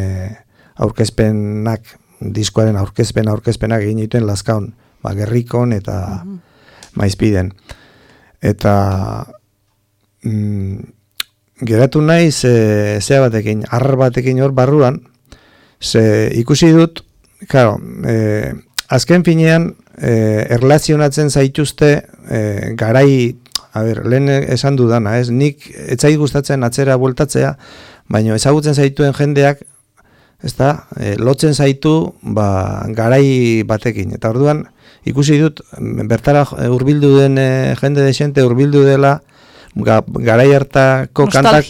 aurkezpenak, diskoaren aurkezpen aurkezpenak egin nituen laskaun, ba, gerrikon eta maizpiden. Eta mm, geratu naiz e, zea batekin, arr batekin hor barruan, ze ikusi dut, claro, e, azken finean e, erlazionatzen zaituzte e, garai, a ber, lehen esan dudana, ez, nik etzait gustatzen atzera bueltatzea, baina ezagutzen zaituen jendeak, ez da, e, lotzen zaitu ba, garai batekin. Eta orduan, ikusi dut, bertara hurbildu den e, jende desente hurbildu dela, ga, garai hartako kantak,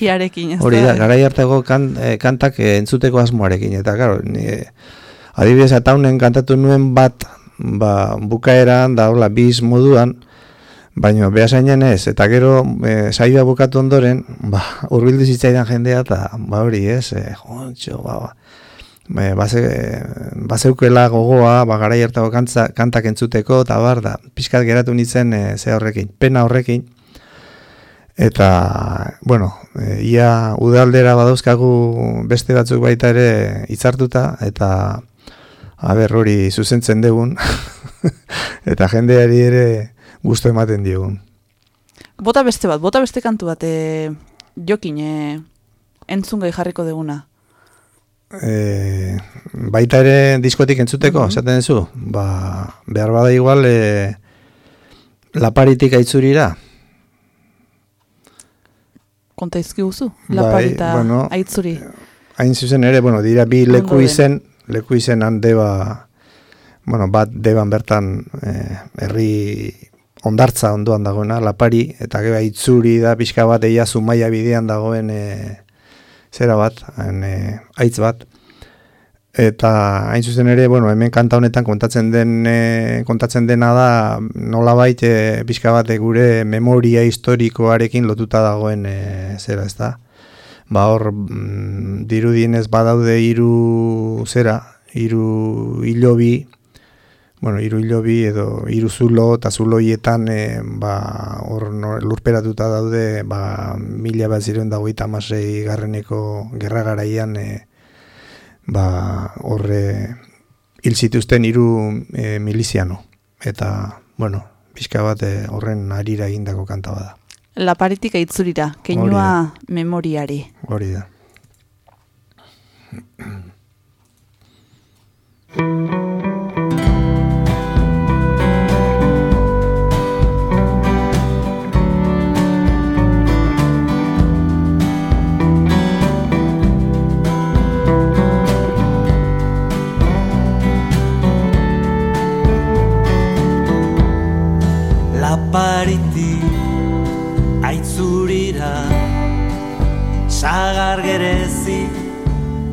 hori da, garai hartako kan, e, kantak e, entzuteko asmoarekin. Eta, karo, ni, e, adibidez, ataunen kantatu nuen bat, ba, bukaeran, da, hola, biz moduan, baina behasainen ez, eta gero e, saioa bukatu ondoren, ba, urbildu zitzaidan jendea, eta ba hori ez, e, jontxo, ba, ba, e, base, bazeukela gogoa, ba, garai hartako kantza, kantak entzuteko, eta bar, da, pixkat geratu nintzen e, ze horrekin, pena horrekin, eta, bueno, e, ia udaldera badauzkagu beste batzuk baita ere hitzartuta, eta, a ber, hori zuzentzen degun, eta jendeari ere gusto ematen diogun. Bota beste bat, bota beste kantu bat, e, jokin, e, entzun gai jarriko deguna. E, baita ere diskotik entzuteko, esaten duzu? Ba, behar bada igual e, laparitik aitzurira. Konta izkiguzu? Bai, Laparita bueno, aitzuri. Hain zuzen ere, bueno, dira bi leku izen, leku izenan deba, bueno, bat deban bertan eh, herri ondartza ondoan dagoena, lapari, eta gero itzuri da pixka bat eia zumaia bidean dagoen eh, zera bat, en, eh, aitz bat. Eta hain zuzen ere, bueno, hemen kanta honetan kontatzen den eh, kontatzen dena da nolabait e, pixka bat eh, gure memoria historikoarekin lotuta dagoen e, zera, ez da? Ba hor, mm, dirudienez badaude hiru zera, hiru hilobi, bueno, hiru hilobi edo hiru zulo eta zuloietan e, ba, hor lurperatuta daude ba, mila bat ziren dagoita garreneko gerra garaian e, ba, horre hil zituzten hiru e, miliziano. Eta, bueno, pixka bat e, horren arira egindako kanta bada. Laparitik aitzurira, keinua memoriari. Hori da. Laparitik aitzurira Sagar gerezi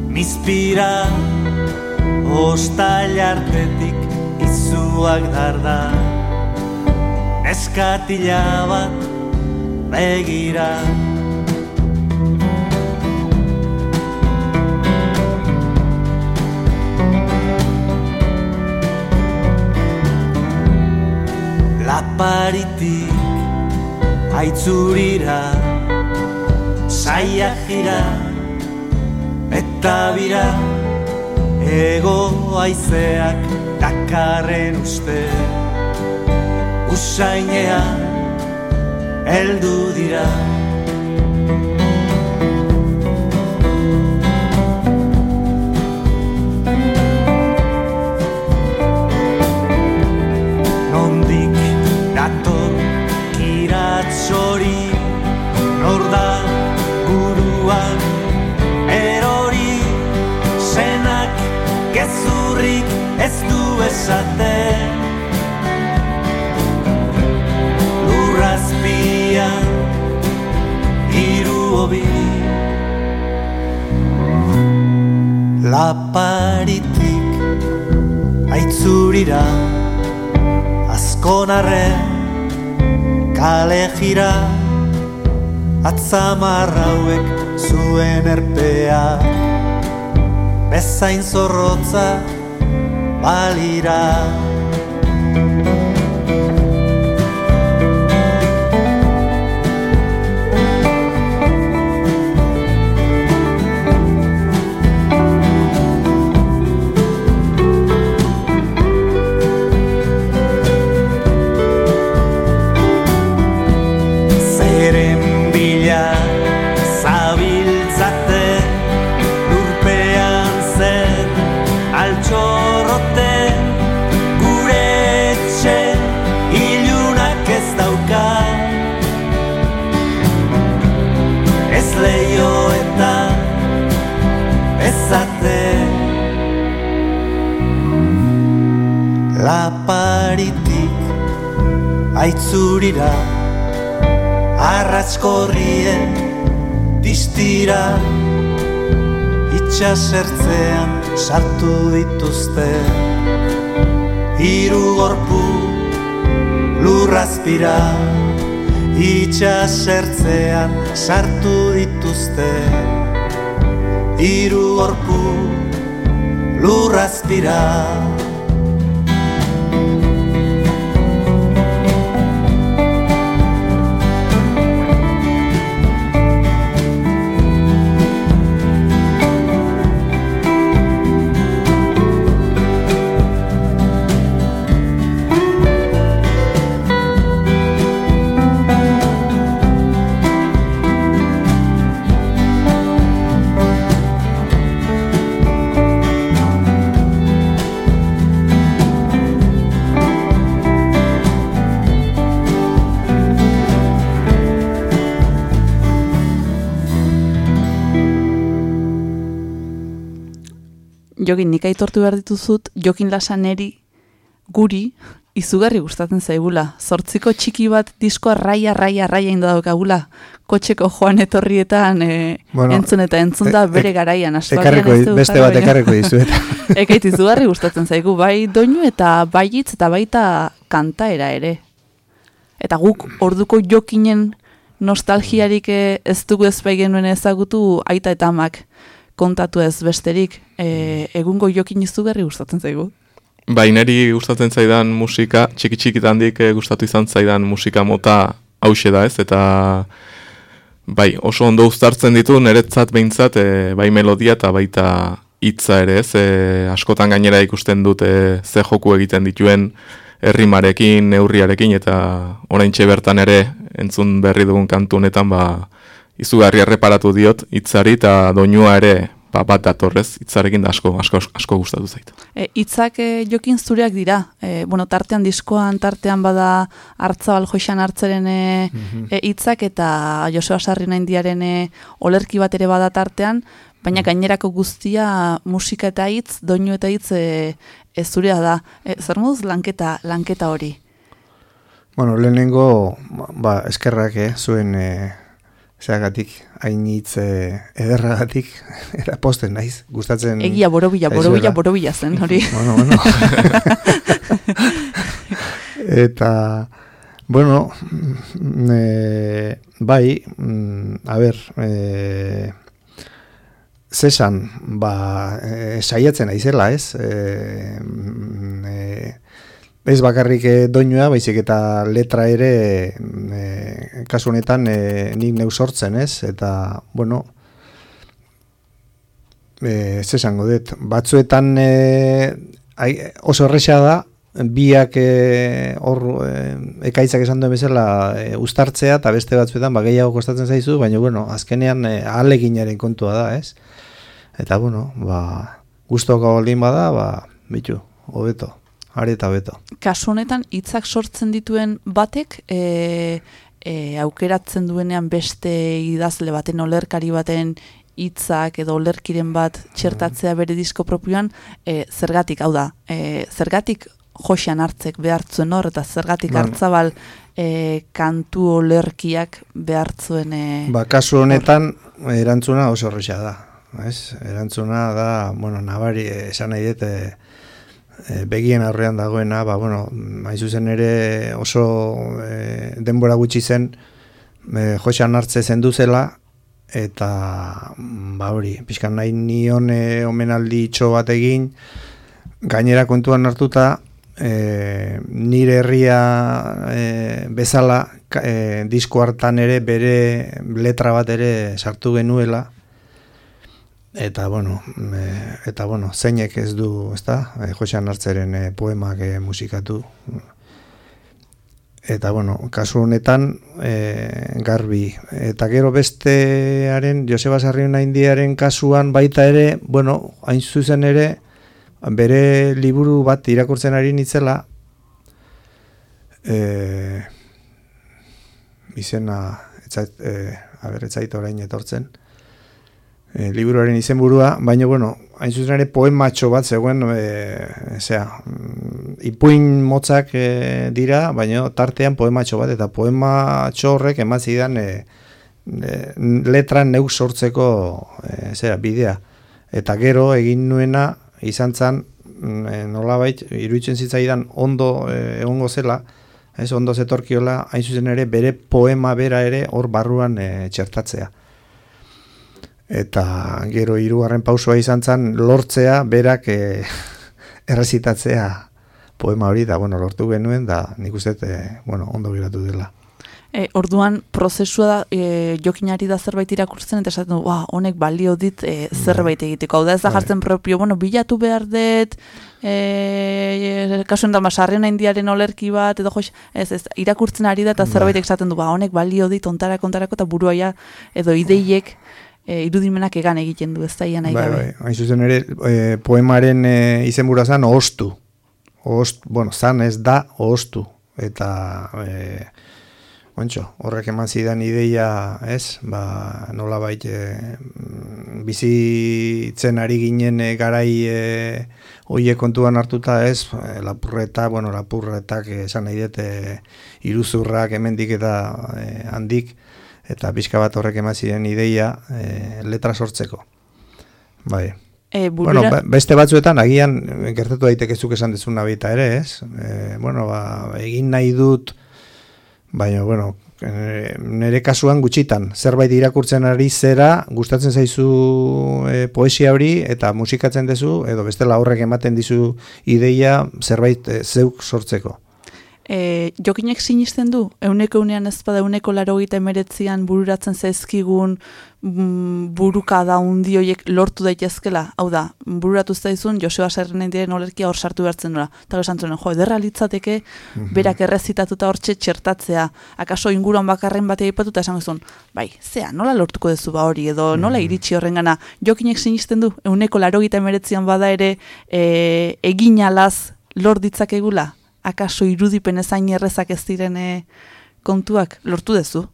Mizpira Ostal artetik izuak darda. Eskatila bat begira Laparitik aitzurira Saia jira eta bira Ego aizeak dakarren uste. Usainea heldu dira esaten Lurrazpian hiru hobi. Laparitik aitzurira Azkonarren kale jira Atzamar hauek zuen erpea. Bezain zorrotza balira Arratskorrien distira Itxasertzean sartu dituzte. Hiru gorpu lurrazpira Itxasertzean sartu dituzte. Hiru gorpu lurrazpira Jokin, nik aitortu behar dituzut, Jokin Lasaneri guri izugarri gustatzen zaigula. Zortziko txiki bat diskoa raia, raia, raia inda daukagula. Kotxeko joan etorrietan e, Bueno, entzun eta entzun da e- bere e- garaian. Ekarreko, ez du beste bat baino. ekarreko dizuet. Ekait izugarri gustatzen zaigu, bai doinu eta bai hitz eta baita kantaera ere. Eta guk orduko jokinen nostalgiarik eh, ez dugu ez bai genuen ezagutu aita eta amak kontatu ez besterik. E, egungo jokin izugarri gustatzen zaigu. Bai, niri gustatzen zaidan musika, txiki txikitandik eh, gustatu izan zaidan musika mota hause da ez, eta bai, oso ondo uztartzen ditu, niretzat behintzat, e, bai melodia eta baita hitza ere ez, e, askotan gainera ikusten dut e, ze joku egiten dituen herrimarekin, neurriarekin, eta orain bertan ere entzun berri dugun kantu honetan, ba, izugarri erreparatu diot hitzari eta doinua ere ba, bat datorrez, hitzarekin da asko, asko, asko gustatu zait. E, itzak e, jokin zureak dira. E, bueno, tartean diskoan, tartean bada hartzabal joixan hartzeren e, e, hitzak eta Joseba Sarri indiaren e, olerki bat ere bada tartean, baina gainerako guztia musika eta hitz, doinu eta hitz e, e, zurea da. E, zer moduz lanketa, lanketa hori? Bueno, lehenengo, ba, eskerrak, eh, zuen, eh, zeagatik, hain hitz ederragatik, era posten naiz, gustatzen... Egia borobila, borobila, borobila zen hori. Bueno, bueno. Eta, bueno, eh, bai, mm, a ber, eh, zesan, ba, eh, saiatzen aizela, ez? Mm, eh, ez bakarrik eh, doinua, baizik eta letra ere, eh, kasu honetan, eh, nik neu sortzen, ez? Eta, bueno, eh, ze esango dut, batzuetan ai, oso erresa da, biak eh, hor eh, ekaitzak esan duen bezala eh, uztartzea eta beste batzuetan ba, gehiago kostatzen zaizu, baina bueno, azkenean eh, ahaleginaren kontua da, ez? Eta bueno, ba, gustoko baldin bada, ba, bitu, hobeto, are eta hobeto. kasu honetan hitzak sortzen dituen batek e, e, aukeratzen duenean beste idazle baten olerkari baten hitzak edo olerkiren bat txertatzea bere disko propioan e, zergatik hau da e, zergatik joxan hartzek behartzuen hor eta zergatik hartzabal e, kantu olerkiak behartzuen e, Ba, kasu honetan erantzuna oso horreza da. Ez? Erantzuna da, bueno, nabari esan nahi dut, e, e, begien aurrean dagoena, ba, bueno, hain zuzen ere oso e, denbora gutxi zen e, joxan hartze zendu zela, eta ba hori, pixkan nahi nion e, omenaldi itxo bat egin, gainera kontuan hartuta, e, nire herria e, bezala e, disko hartan ere bere letra bat ere sartu genuela eta bueno, e, eta bueno, zeinek ez du, ezta? E, Josean Hartzeren e, poemak e, musikatu. Eta bueno, kasu honetan e, garbi. Eta gero bestearen, Joseba Sarriona Indiaren kasuan baita ere, bueno, hain zuzen ere, bere liburu bat irakurtzen ari nitzela, e, izena, etzait, e, a ber, etzait orain etortzen, e, liburuaren izenburua, baina, bueno, hain zuzen ere poematxo bat zegoen, e, zera, mm, ipuin motzak e, dira, baina tartean poematxo bat, eta poematxo horrek eman zidan e, letran neuk sortzeko e, zera, bidea. Eta gero egin nuena izan zen, mm, e, nolabait, iruditzen zitzaidan ondo egongo zela, ez ondo zetorkiola, hain zuzen ere bere poema bera ere hor barruan e, txertatzea eta gero hirugarren pausua izan zen lortzea berak e, errezitatzea poema hori da bueno lortu genuen da nik uste e, bueno ondo geratu dela E, orduan prozesua da e, jokinari da zerbait irakurtzen eta esaten du, "Ba, honek balio dit e, zerbait egiteko." Hau da ez da Bai. jartzen propio, bueno, bilatu behar dut, e, kasu enda masarren indiaren olerki bat edo jox, ez, ez, irakurtzen ari da eta Bai. zerbait esaten du, "Ba, honek balio dit ontarako ontarako eta buruaia edo ideiek e, irudimenak egan egiten du, ez da ia nahi bai, gabe. bai. hain zuzen ere e, poemaren e, izenbura zan ohostu. Ohost, bueno, zan ez da ohostu. Eta e, Ontxo, horrek eman zidan ideia, ez, ba, nola bait, e, bizitzen ari ginen e, garai e, oie kontuan hartuta ez, e, lapurreta, bueno, lapurretak esan nahi dut e, iruzurrak hemendik eta e, handik, eta pixka bat horrek eman ziren ideia e, letra sortzeko. Bai. E, Bueno, burura, be- beste batzuetan agian eh, gertatu daiteke zuk esan dezuna baita ere, ez? E, bueno, ba, egin nahi dut, baina, bueno, e, nire kasuan gutxitan, zerbait irakurtzen ari zera, gustatzen zaizu e, poesia hori, eta musikatzen dezu, edo bestela horrek ematen dizu ideia zerbait e, zeuk sortzeko. E, jokinek sinisten du, euneko unean ez bada euneko laro gita emeretzian bururatzen zaizkigun mm, buruka da undi horiek lortu daitezkela, hau da, bururatu zaizun Joseba Serrenen diren olerkia hor sartu behartzen nola. Eta esan zuen, jo, ederra litzateke, berak errezitatuta hortxe txertatzea, akaso inguruan bakarren batea ipatuta esan zuen, bai, zea, nola lortuko duzu ba hori, edo nola iritsi horrengana, jokinek sinisten du, euneko laro gita emeretzian bada ere e, egin alaz lor ditzakegula, akaso irudipen ezain errezak ez diren e, kontuak, lortu duzu?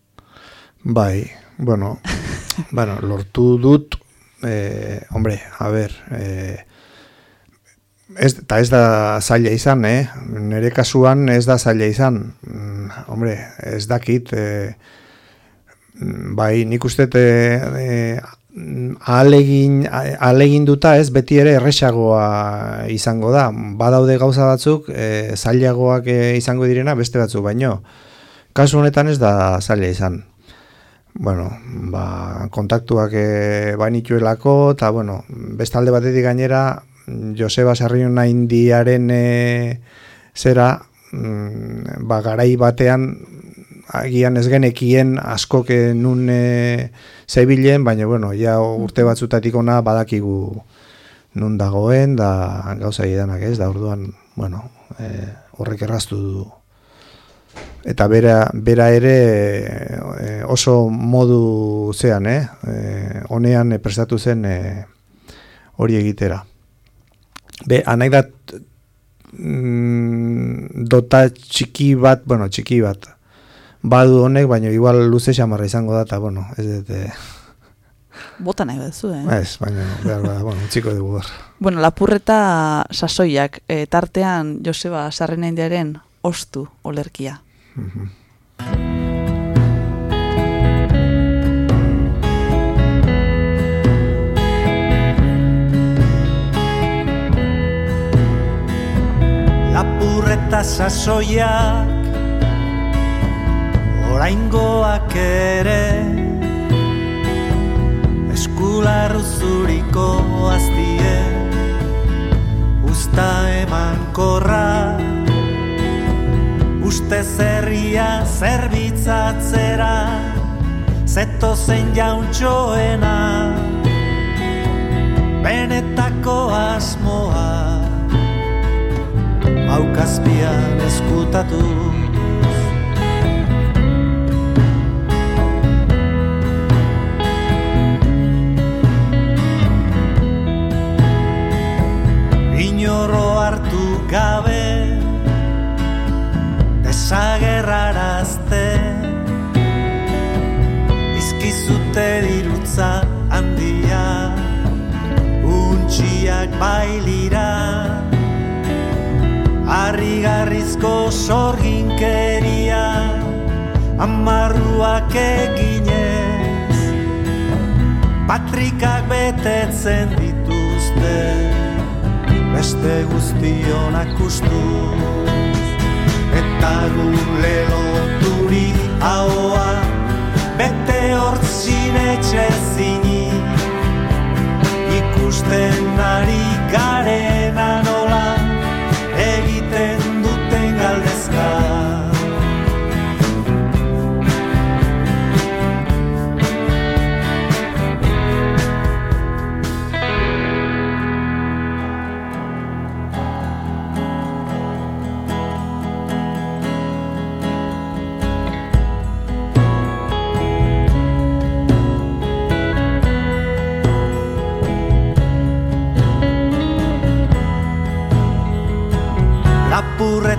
Bai, bueno, bueno, lortu dut, eh, hombre, a ber, eh, ez, eta ez da zaila izan, eh? Nere kasuan ez da zaila izan. Mm, hombre, ez dakit, eh, bai, nik uste eh, alegin, alegin duta ez beti ere erresagoa izango da. Badaude gauza batzuk, eh, zailagoak eh, izango direna beste batzuk, baino. Kasu honetan ez da zaila izan bueno, ba, kontaktuak e, banituelako, eta, bueno, bestalde batetik gainera, Joseba Sarriona indiaren e, zera, mm, ba, garai batean, agian ez genekien askok nun e, zebilen, baina, bueno, ja urte batzutatik ona badakigu nun dagoen, da gauza edanak ez, da orduan, bueno, e, horrek erraztu du eta bera, bera ere e, oso modu zean, eh? E, honean e, prestatu zen e, hori egitera. Be, anaidat mm, dota txiki bat, bueno, txiki bat, badu honek, baina igual luze xamarra izango da, eta, bueno, ez dut, e, Bota nahi bezu, eh? ez, baina, behar bada, bueno, txiko dugu hor. Bueno, lapurreta sasoiak, e, tartean Joseba Sarrena indiaren ostu olerkia. Lapurreta sasoiak Oraingoak ere Eskularru zuriko aztie Usta eman korra Uste zerria zerbitzatzera Zeto zen jauntxoena Benetako asmoa Maukazpian eskutatu Inoro hartu gabe Desagerrarazte. Izkizute dirutza handia Untxiak bailira. Arrigarrizko sorginkeria Amarruak eginez. Patrikak betetzen dituzte Beste guztionak ustuz Eta gule loturik haua Bete hortzin etxe zinik Ikusten ari garena nola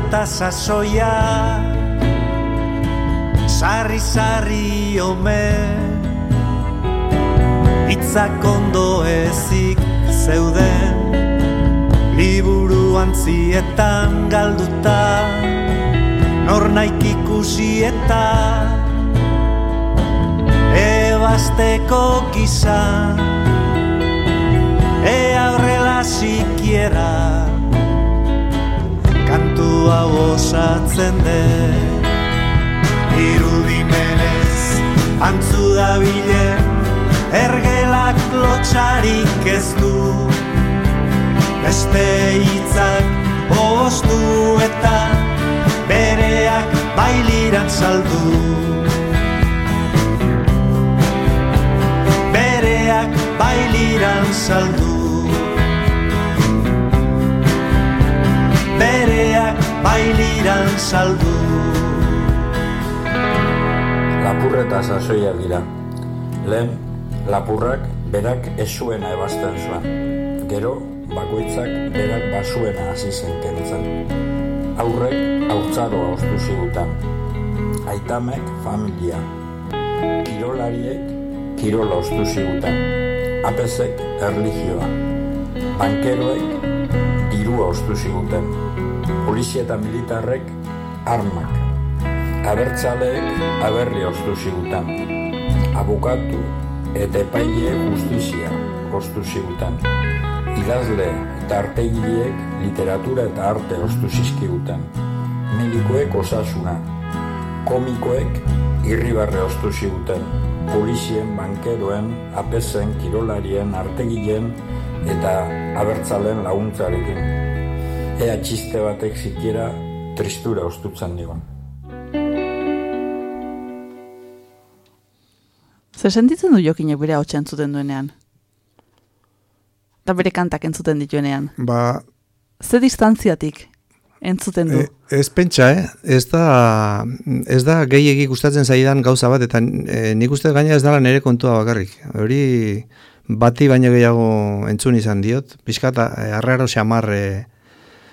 Lapurreta sasoia. Sarri sarri omen Itzak ondo ezik zeuden. Liburu antzietan galduta. Nor naik ikusi eta Ebasteko gisa. Ea horrela sikiera Kantu hau osatzen den. Irudimenez antzu da bilen Ergelak lotxarik ez du. Beste hitzak ostu eta Bereak bailiran saldu. Bereak bailiran saldu Bereak bailiran saldu lapurreta sasoia dira. Lehen, lapurrak berak ez zuena ebazten zuen. Gero, bakoitzak berak basuena hasi zen kentzen. Aurrek haurtzaroa ostu zigutan. Aitamek familia. Kirolariek kirola ostu zigutan. Apezek erlijioa. Bankeroek dirua ostu ziguten. Polizia eta militarrek armak abertzaleek aberri ostu zigutan. Abokatu eta epaile justizia ostu zigutan. Idazle eta artegileek literatura eta arte ostu zizkigutan. Medikoek osasuna. Komikoek irribarre ostu ziguten. Polizien, bankeroen, apezen, kirolarien, artegileen eta abertzalen laguntzarekin. Ea txiste batek zikiera tristura ostutzen dion. Zer sentitzen du jokinek bere hau entzuten duenean? Eta bere kantak entzuten dituenean. Ba, Ze distantziatik entzuten du? e, ez pentsa, eh? Ez da, ez da gehiegi gustatzen zaidan gauza bat, eta e, nik uste gaina ez dala nire kontua bakarrik. Hori bati baino gehiago entzun izan diot, pixkata e, arraro xamar e,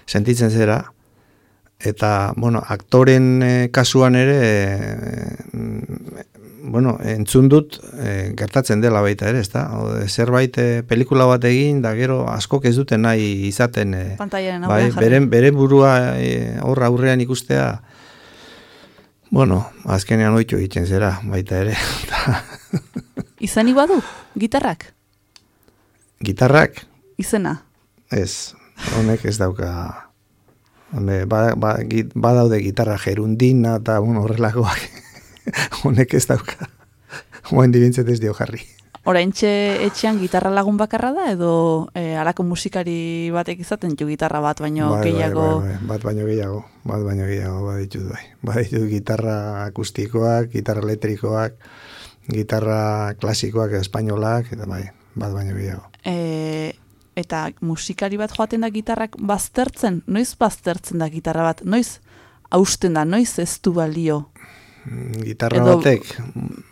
sentitzen zera, eta, bueno, aktoren e, kasuan ere, e, bueno, entzun dut e, gertatzen dela baita ere, ezta? O, zerbait e, pelikula bat egin, da gero askok ez duten nahi izaten, e, bai, beren, beren burua e, horra aurrean ikustea, bueno, azkenean oitu egiten zera, baita ere. Izeni badu, gitarrak, Gitarrak, izena. ez, honek ez dauka, Hone, ba, ba, gi- badaude gitarra gerundina eta bueno, horrelakoak, honek ez dauka. Moen dibintzet ez dio jarri. Oraintxe etxean gitarra lagun bakarra da edo e, alako musikari batek izaten du gitarra bat baino Bai, bai, gehiago bai, bai, bat baino gehiago, bat baino gehiago baditut bai. Baditut gitarra akustikoak, gitarra elektrikoak, gitarra klasikoak, espainolak, eta bai, bat baino gehiago. e, eta musikari bat joaten da gitarrak baztertzen, noiz baztertzen da gitarra bat, noiz hausten da, noiz ez du balio. Gitarra Edo- batek,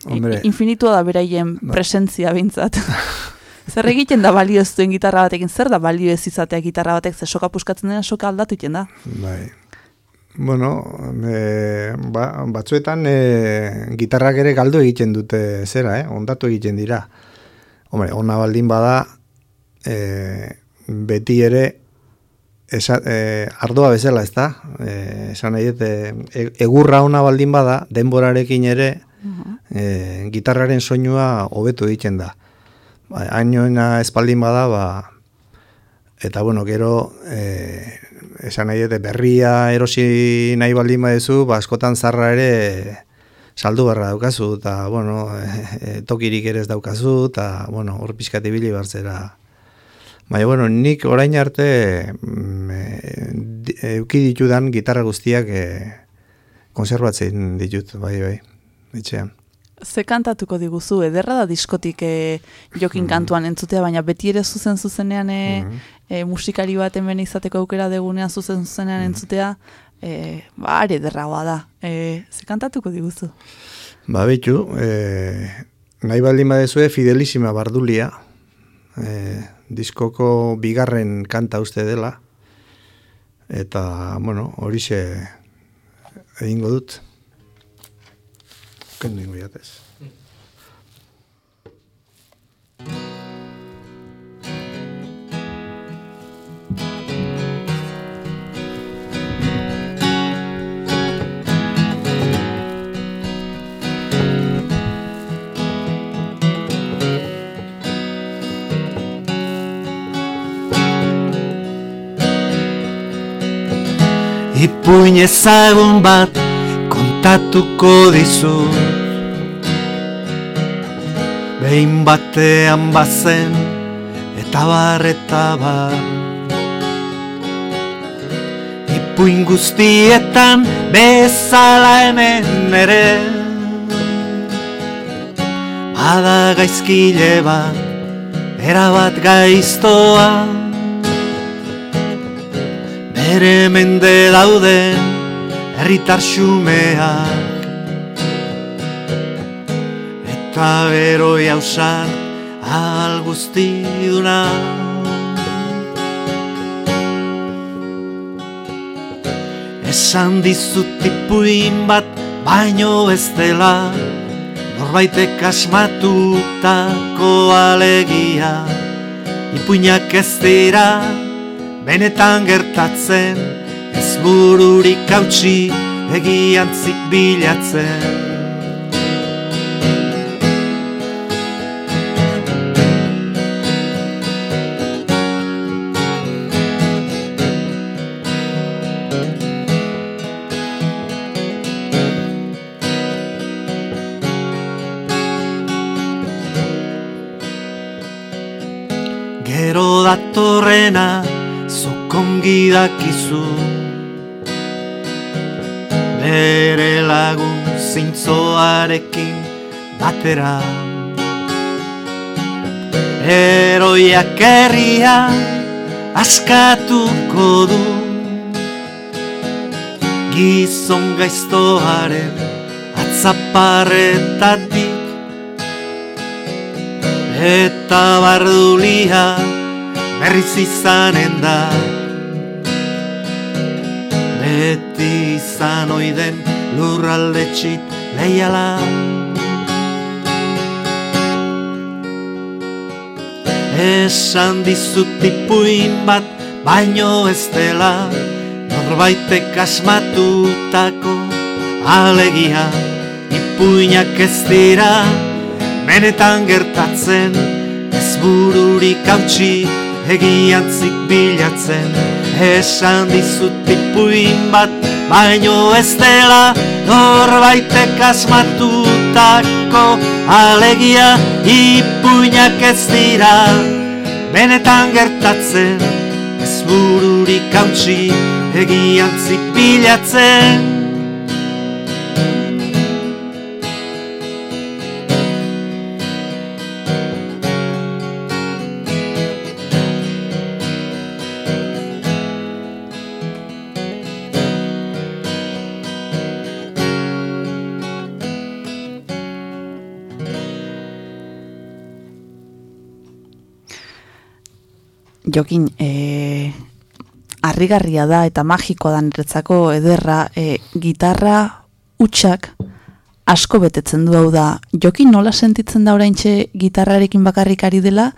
hombre, infinitua da beraien Ba. presentzia bintzat. zer egiten da balio ez duen gitarra batekin, zer da balio ez izatea gitarra batek, ze soka puskatzen dena soka aldatu da. bai. Bueno, e, ba, batzuetan e, gitarrak ere galdu egiten dute zera, eh? ondatu egiten dira. Hombre, ona baldin bada, e, beti ere esa, e, ardoa bezala, ez da? E, esan nahi dut, e, egurra ona baldin bada, denborarekin ere e, gitarraren soinua hobetu egiten da. Ba, Hainoena espaldin bada, ba, eta bueno, gero e, esan nahi dut, berria erosi nahi baldin badezu, ba, askotan zarra ere saldu barra daukazu, eta bueno, e, e, tokirik ere ez daukazu, eta bueno, hor pixkat ibili bartzera. Baina, bueno, nik orain arte mm, euki ditudan gitarra guztiak e, konserbatzen ditut, bai, bai, etxean. Ze kantatuko diguzu, ederra da diskotik e, jokin kantuan entzutea, baina beti ere zuzen zuzenean e, e, musikari bat hemen izateko aukera degunean zuzen zuzenean entzutea, e, ba, are ederragoa da. E, ze kantatuko diguzu? Ba, bitu, e, nahi baldin badezue Fidelissima Bardulia, e, diskoko bigarren kanta uste dela, eta, bueno, horixe egingo dut. Kendu ingo jatez. Ipuin ezagun bat kontatuko dizu Behin batean bazen eta bar eta bar Ipuin guztietan bezala hemen ere Bada gaizkile bat, erabat gaiztoa Bere mende dauden herritar xumeak Eta bero jausan ahal guztiduna Esan dizut ipuin bat baino ez dela Norbaitek asmatutako alegia Ipuinak ez dira benetan gertatzen Ez bururik hautsi egiantzik bilatzen dakizu Bere lagun zintzoarekin batera. Eroiak herria askatuko du Gizon gaiztoaren atzaparretatik. Eta bardulia berriz izanen da Beti izan oiden lurralde txit leiala. Esan dizut ipuin bat baino ez dela. Norbaitek asmatutako alegia Ipuinak ez dira. Benetan gertatzen Ez bururik hautsi egiantzik bilatzen Esan dizut ipuin bat baino ez dela Norbaitek asmatutako alegia Ipuinak ez dira benetan gertatzen Ez bururik hautsi egiantzik bilatzen Jokin, e, harrigarria da eta magikoa da niretzako ederra e, gitarra utxak asko betetzen du hau da. Jokin nola sentitzen da oraintxe gitarrarekin bakarrik ari dela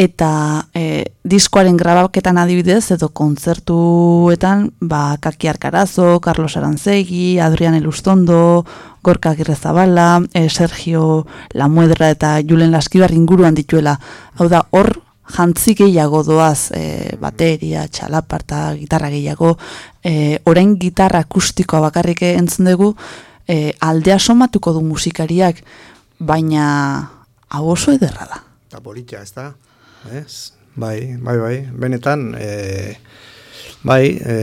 eta e, diskoaren grabaketan adibidez edo kontzertuetan ba, Kaki Arkarazo, Carlos Arantzegi, Adrian Elustondo, Gorka Agirrezabala, e, Sergio Lamuedra eta Julen Laskibar inguruan dituela. Hau da, hor jantzi gehiago doaz e, bateria, txalaparta, gitarra gehiago, e, orain gitarra akustikoa bakarrik entzun dugu, e, aldea somatuko du musikariak, baina hau oso ederra da. Eta politia, ez da? Ez? Bai, bai, bai. Benetan, e, bai, e,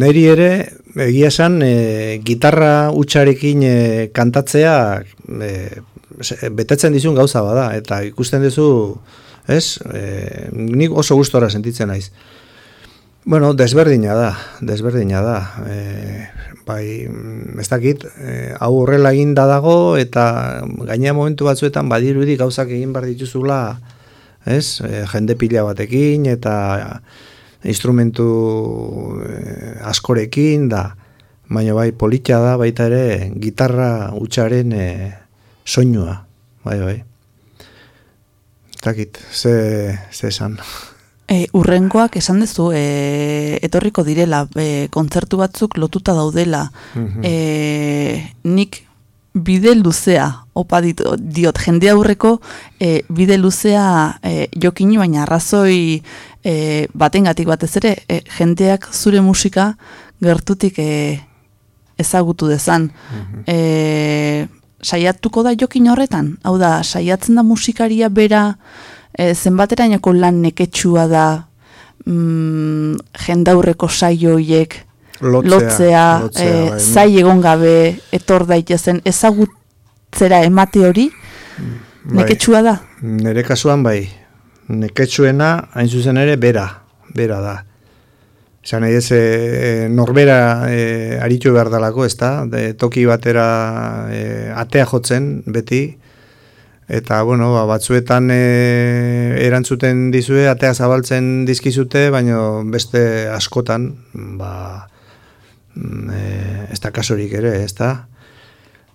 neri ere, egia esan, e, gitarra utxarekin e, kantatzea e, betetzen dizun gauza bada, eta ikusten duzu, ez? E, nik oso gustora sentitzen naiz. Bueno, desberdina da, desberdina da. E, bai, mm, ez dakit, e, hau horrela eginda dago, eta gainea momentu batzuetan badirudi gauzak egin behar dituzula, ez? E, jende pila batekin, eta instrumentu e, askorekin, da, baina bai, politia da baita ere, gitarra utxaren e, soinua, bai, bai. Ez dakit, ze, ze esan. E, urrengoak esan duzu e, etorriko direla e, kontzertu batzuk lotuta daudela e, nik bide luzea opa dit, diot jende aurreko e, bide luzea e, jokini baina arrazoi e, batengatik batez ere, e, jendeak zure musika gertutik e, ezagutu dezan. e, saiatuko da jokin horretan? Hau da, saiatzen da musikaria bera e, zenbaterainoko lan neketsua da mm, jendaurreko saioiek lotzea, lotzea, e, bai. zai egon gabe etor daitezen ezagutzera emate hori Bai. neketsua da. Nere kasuan bai, neketsuena hain zuzen ere bera, bera da. Esan nahi ez, e, norbera e, aritu behar dalako, ez da, de, toki batera e, atea jotzen beti, eta, bueno, ba, batzuetan e, erantzuten dizue, atea zabaltzen dizkizute, baina beste askotan, ba, e, ez da kasurik ere, ez da.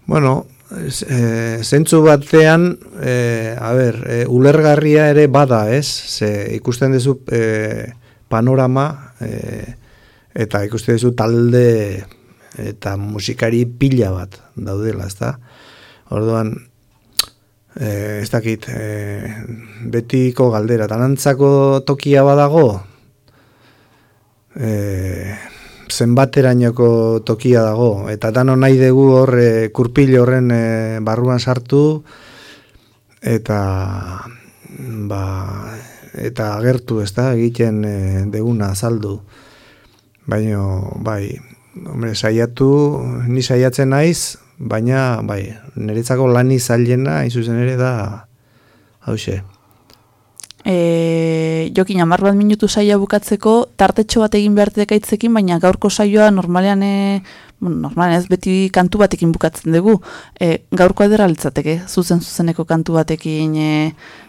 Bueno, e, zentzu batean, e, a ber, e, ulergarria ere bada, ez? Ze ikusten duzu e, panorama e, eta ikusten duzu talde eta musikari pila bat daudela, ez da? Orduan, e, ez dakit, e, betiko galdera, talantzako tokia badago, e, zenbaterainoko tokia dago eta dano nahi dugu hor e, kurpil horren e, barruan sartu eta ba, eta agertu ez da egiten e, deguna azaldu. Baino bai hombre, saiatu ni saiatzen naiz baina bai niretzako lani zailena hain zuzen ere da hause E, jokin amar bat minutu saioa bukatzeko, tartetxo bat egin behar baina gaurko saioa normalean, e, bueno, normalean ez beti kantu batekin bukatzen dugu. E, gaurko edera litzateke, zuzen zuzeneko kantu batekin e,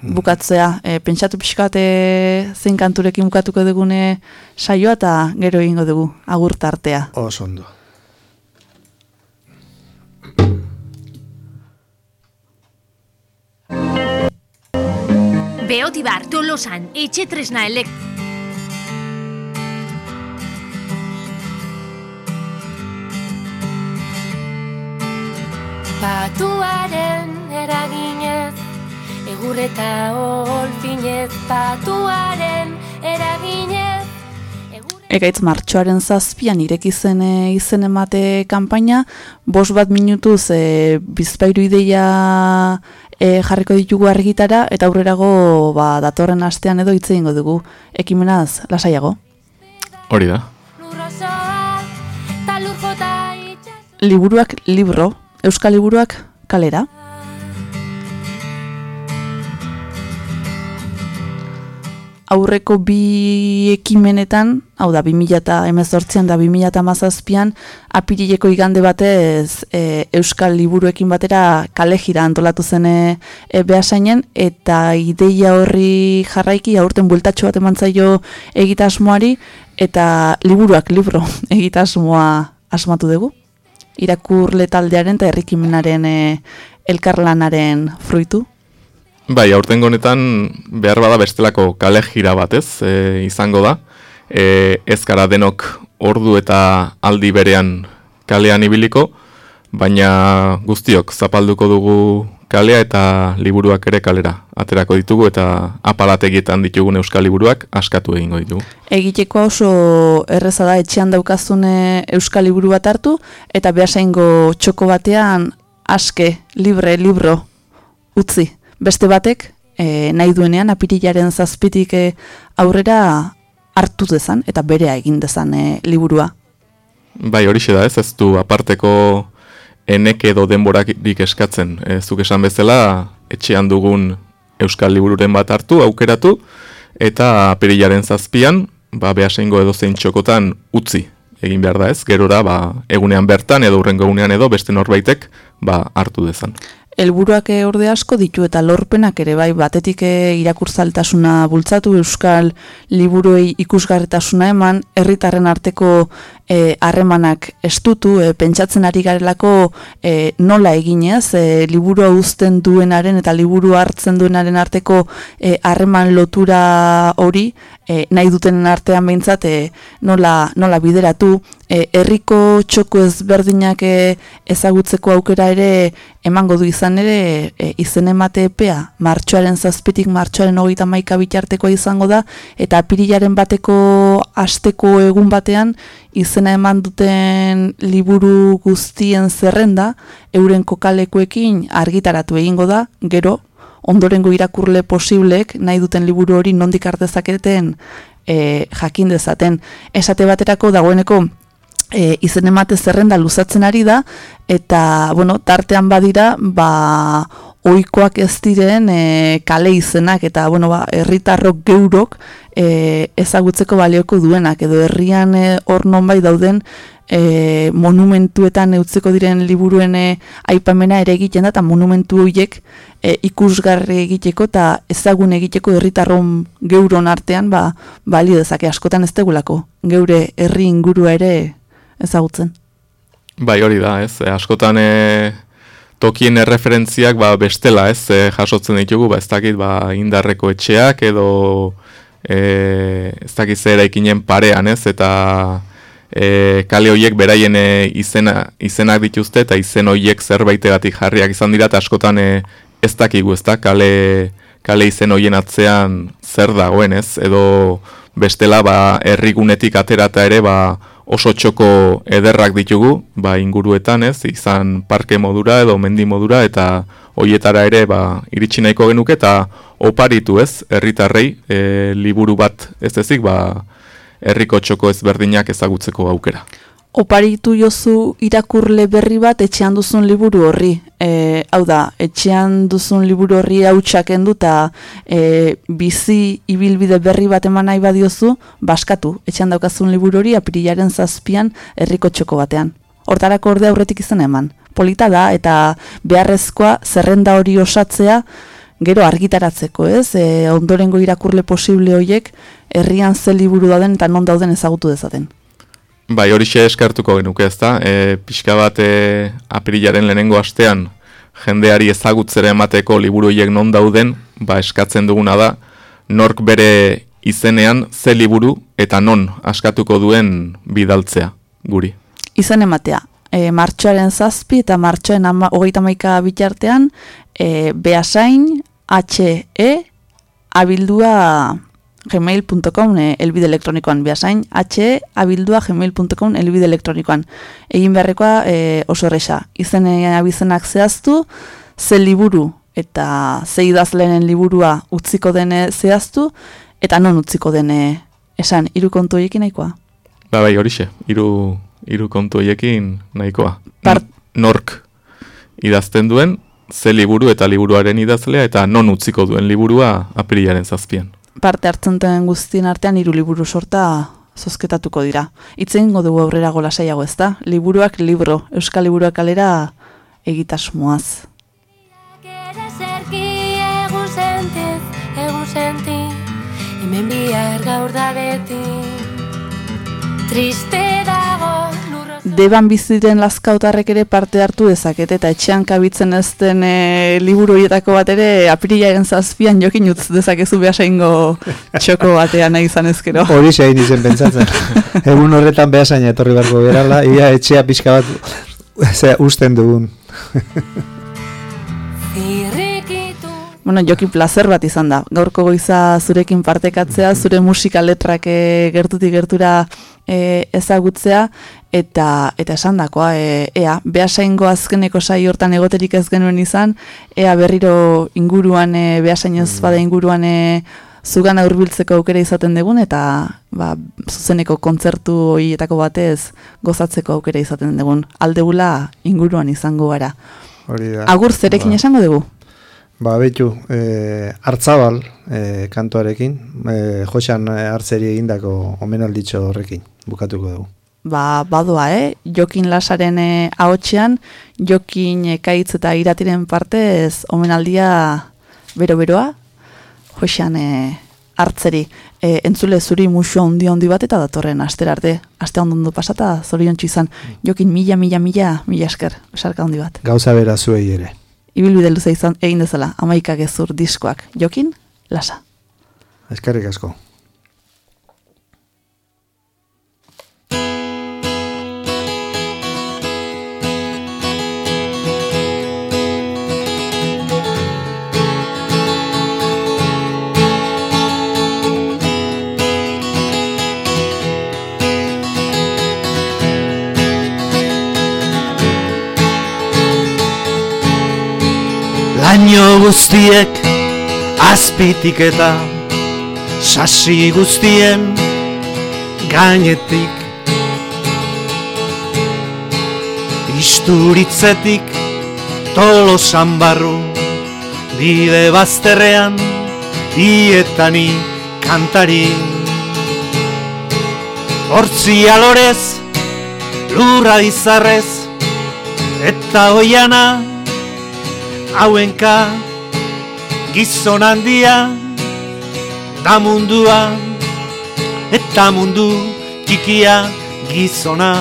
bukatzea. E, pentsatu pixka bat e, zein kanturekin bukatuko dugune saioa eta gero egingo dugu, agur tartea. oso ondo Beotibar, Tolosan, etxe tresna elek... Patuaren eraginez, egur eta olfinez, patuaren eraginez, Ekaitz martxoaren zazpian ireki zen e, izen emate kanpaina, bos bat minutuz e, bizpairu ideia e, jarriko ditugu argitara, eta aurrerago ba, datorren astean edo hitz egingo dugu. Ekimenaz, lasaiago. Hori da. Liburuak libro, euskal liburuak kalera. Aurreko bi ekimenetan, hau da, 2018an da 2017an, apirileko igande batez e, euskal liburuekin batera kale jira antolatu zen e, e, behasainen, eta ideia horri jarraiki aurten bueltatxo bat eman zaio egitasmoari, eta liburuak libro egitasmoa asmatu dugu irakurle taldearen eta herrikimenaren e, elkarlanaren fruitu. Bai, aurtengo honetan behar bada bestelako kale jira batez e, izango da. E, ez gara denok ordu eta aldi berean kalean ibiliko, baina guztiok zapalduko dugu kalea eta liburuak ere kalera aterako ditugu eta apalategietan ditugun euskal liburuak askatu egingo ditugu. Egiteko oso erreza da etxean daukazune euskal liburu bat hartu, eta behasaingo txoko batean aske, libre, libro, utzi. Beste batek, e, nahi duenean apirilaren zazpitik e, aurrera hartu dezan, eta berea egin dezan e, liburua. Bai, horixe da ez, ez du aparteko enek edo denborarik eskatzen. E, zuk esan bezala, etxean dugun euskal libururen bat hartu, aukeratu, eta perilaren zazpian, ba, behasengo edo zein txokotan utzi egin behar da ez, gerora ba, egunean bertan edo urrengo egunean edo beste norbaitek ba, hartu dezan. Helburuak e, orde asko ditu eta lorpenak ere bai batetik e, irakurtzaltasuna bultzatu euskal liburuei ikusgarritasuna eman herritarren arteko e, harremanak estutu, e, pentsatzen ari garelako e, nola eginez, e, liburu uzten duenaren eta liburu hartzen duenaren arteko e, harreman lotura hori, e, nahi dutenen artean behintzat e, nola, nola bideratu, e, herriko txoko ezberdinak e, ezagutzeko aukera ere emango du izan ere e, izen emate epea, martxoaren zazpitik martxoaren hogeita maika bitarteko izango da, eta apirilaren bateko asteko egun batean izena eman duten liburu guztien zerrenda, euren kokalekuekin argitaratu egingo da, gero, ondorengo irakurle posiblek nahi duten liburu hori nondik artezaketen e, jakin dezaten. Esate baterako dagoeneko e, izen emate zerrenda luzatzen ari da, eta, bueno, tartean badira, ba, oikoak ez diren e, kale izenak, eta, bueno, ba, herritarrok geurok e, ezagutzeko balioko duenak, edo herrian e, hor nonbait dauden e, monumentuetan eutzeko diren liburuen e, aipamena ere egiten da, eta monumentu horiek e, ikusgarri egiteko eta ezagun egiteko herritarron geuron artean ba, balio dezake. Askotan ez degulako, geure herri ingurua ere ezagutzen. Bai hori da, ez, e, askotan e, tokien erreferentziak ba, bestela, ez, e, jasotzen ditugu, ba, ez dakit, ba, indarreko etxeak edo e, ez dakit zera ikinen parean, ez, eta e, kale hoiek beraien e, izena, izenak dituzte eta izen hoiek zerbaitegatik jarriak izan dira eta askotan e, ez dakigu ez da kale, kale izen hoien atzean zer dagoen ez? Edo bestela ba herrigunetik aterata ere ba oso txoko ederrak ditugu ba inguruetan ez? Izan parke modura edo mendi modura eta hoietara ere ba iritsi nahiko genuke eta oparitu ez herritarrei e, liburu bat ez ezik ba herriko txoko ezberdinak ezagutzeko aukera. Oparitu jozu irakurle berri bat etxean duzun liburu horri. E, hau da, etxean duzun liburu horri hautsak endu eta e, bizi ibilbide berri bat eman nahi badiozu, baskatu, etxean daukazun liburu hori apirilaren zazpian herriko txoko batean. Hortarako orde aurretik izan eman. Polita da eta beharrezkoa zerrenda hori osatzea gero argitaratzeko, ez? E, ondorengo irakurle posible hoiek herrian ze liburu dauden eta non dauden ezagutu dezaten. Bai, hori xe eskartuko genuke ez da. E, pixka bat e, apirilaren lehenengo astean jendeari ezagutzera emateko liburu horiek non dauden, ba eskatzen duguna da, nork bere izenean ze liburu eta non askatuko duen bidaltzea guri. Izen ematea, e, martxoaren zazpi eta martxoaren hogeita maika bitartean, e, behasain, H-E, abildua gmail.com elbide elektronikoan behasain, H-E, abildua gmail.com elbide elektronikoan. Egin beharrekoa e, oso erresa. Izen abizenak zehaztu, ze liburu eta ze idazlenen liburua utziko dene zehaztu, eta non utziko dene esan, hiru kontu horiekin nahikoa? Ba, bai, horixe, hiru hiru kontu horiekin nahikoa. Part... Nork idazten duen, ze liburu eta liburuaren idazlea eta non utziko duen liburua aprilaren zazpian. Parte hartzen den guztien artean hiru liburu sorta zozketatuko dira. Itzen dugu aurrera gola saiago ez da? Liburuak libro, euskal liburuak alera egitasmoaz. Hemen bihar gaur da beti Triste dago deban biziren lazkautarrek ere parte hartu dezakete eta etxean kabitzen ez den e, liburu horietako bat ere apirilaren zazpian jokin utz dezakezu behasaingo txoko batean nahi izan ezkero. Hori zein izen pentsatzen. Egun horretan behasain etorri barko berala, ia etxea pixka bat ze, usten dugun. Bueno, joki placer bat izan da. Gaurko goiza zurekin partekatzea, zure musika letrak e, gertutik gertura e, ezagutzea, eta eta esandakoa e, ea beasaingo azkeneko sai hortan egoterik ez genuen izan ea berriro inguruan e, beasainoz mm. bada inguruan e, zugan hurbiltzeko aukera izaten dugun eta ba, zuzeneko kontzertu horietako batez gozatzeko aukera izaten dugun. Aldegula inguruan izango gara. Hori da. Agur zerekin ba. esango dugu? Ba, betu, e, hartzabal e, kantuarekin, e, joxan hartzeri egindako omenalditxo horrekin, bukatuko dugu ba, badoa, eh? Jokin lasaren eh, ahotsean, jokin ekaitz eta iratiren partez omenaldia bero-beroa, joxan eh, hartzeri. E, entzule zuri musu handi handi bat eta datorren astera arte. Aste ondo ondo pasata, zoriontsu izan. Jokin mila, mila, mila, mila esker, besarka handi bat. Gauza bera zuei ere. Ibilbide luze izan egin dezala, amaika gezur diskoak. Jokin, lasa. Eskerrik asko. Guztiek azpitik eta sasi guztien gainetik. Isturitzetik tolosan barru bide bazterrean ietani kantari. Hortzi alorez, lurra izarrez, eta oiana hauenka gizon handia da mundua eta mundu txikia gizona.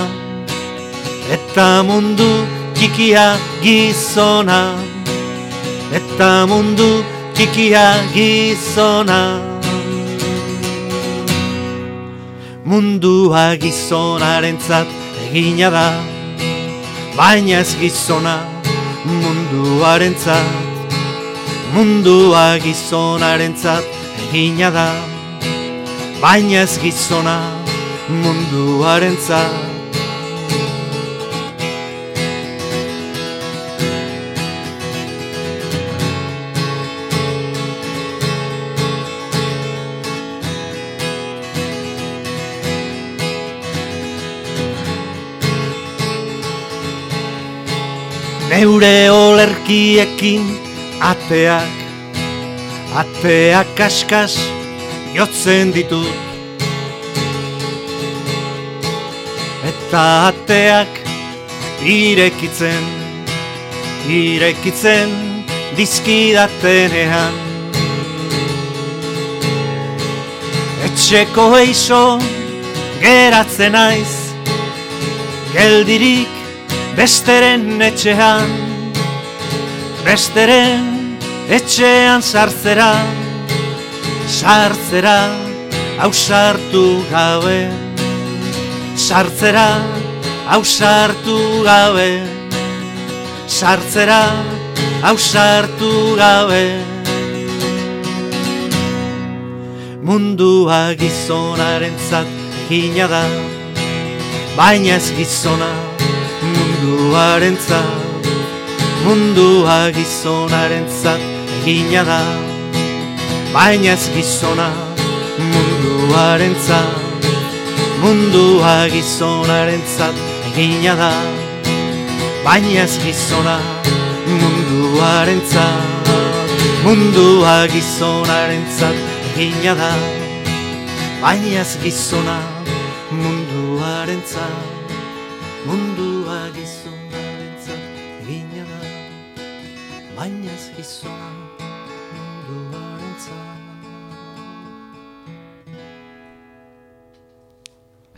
Eta mundu txikia gizona. Eta mundu txikia gizona. Mundua gizonarentzat egina da baina ez gizona munduarentzat mundua gizonarentzat egina da. Baina ez gizona munduarentzat Neure olerkiekin ateak, ateak kaskas jotzen ditut. Eta ateak irekitzen, irekitzen dizkidatenean. Etxeko eixo geratzen naiz, geldirik besteren etxean besteren etxean sartzera sartzera ausartu gabe sartzera ausartu gabe sartzera ausartu gabe. Mundua gizonarentzat egina da baina ez gizona munduarentzat mundua gizonarentzat egina da. Baina ez gizona munduarentzat mundua gizonarentzat egina da. Baina ez gizona munduarentzat mundua gizonarentzat egina da. Baina ez gizona munduarentzat mundua gizonarentzat baina ez gizona munduarentzat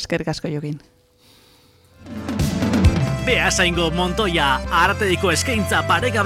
Eskerrik asko jokin. Beasaingo Montoya, arteiko eskaintza paregabea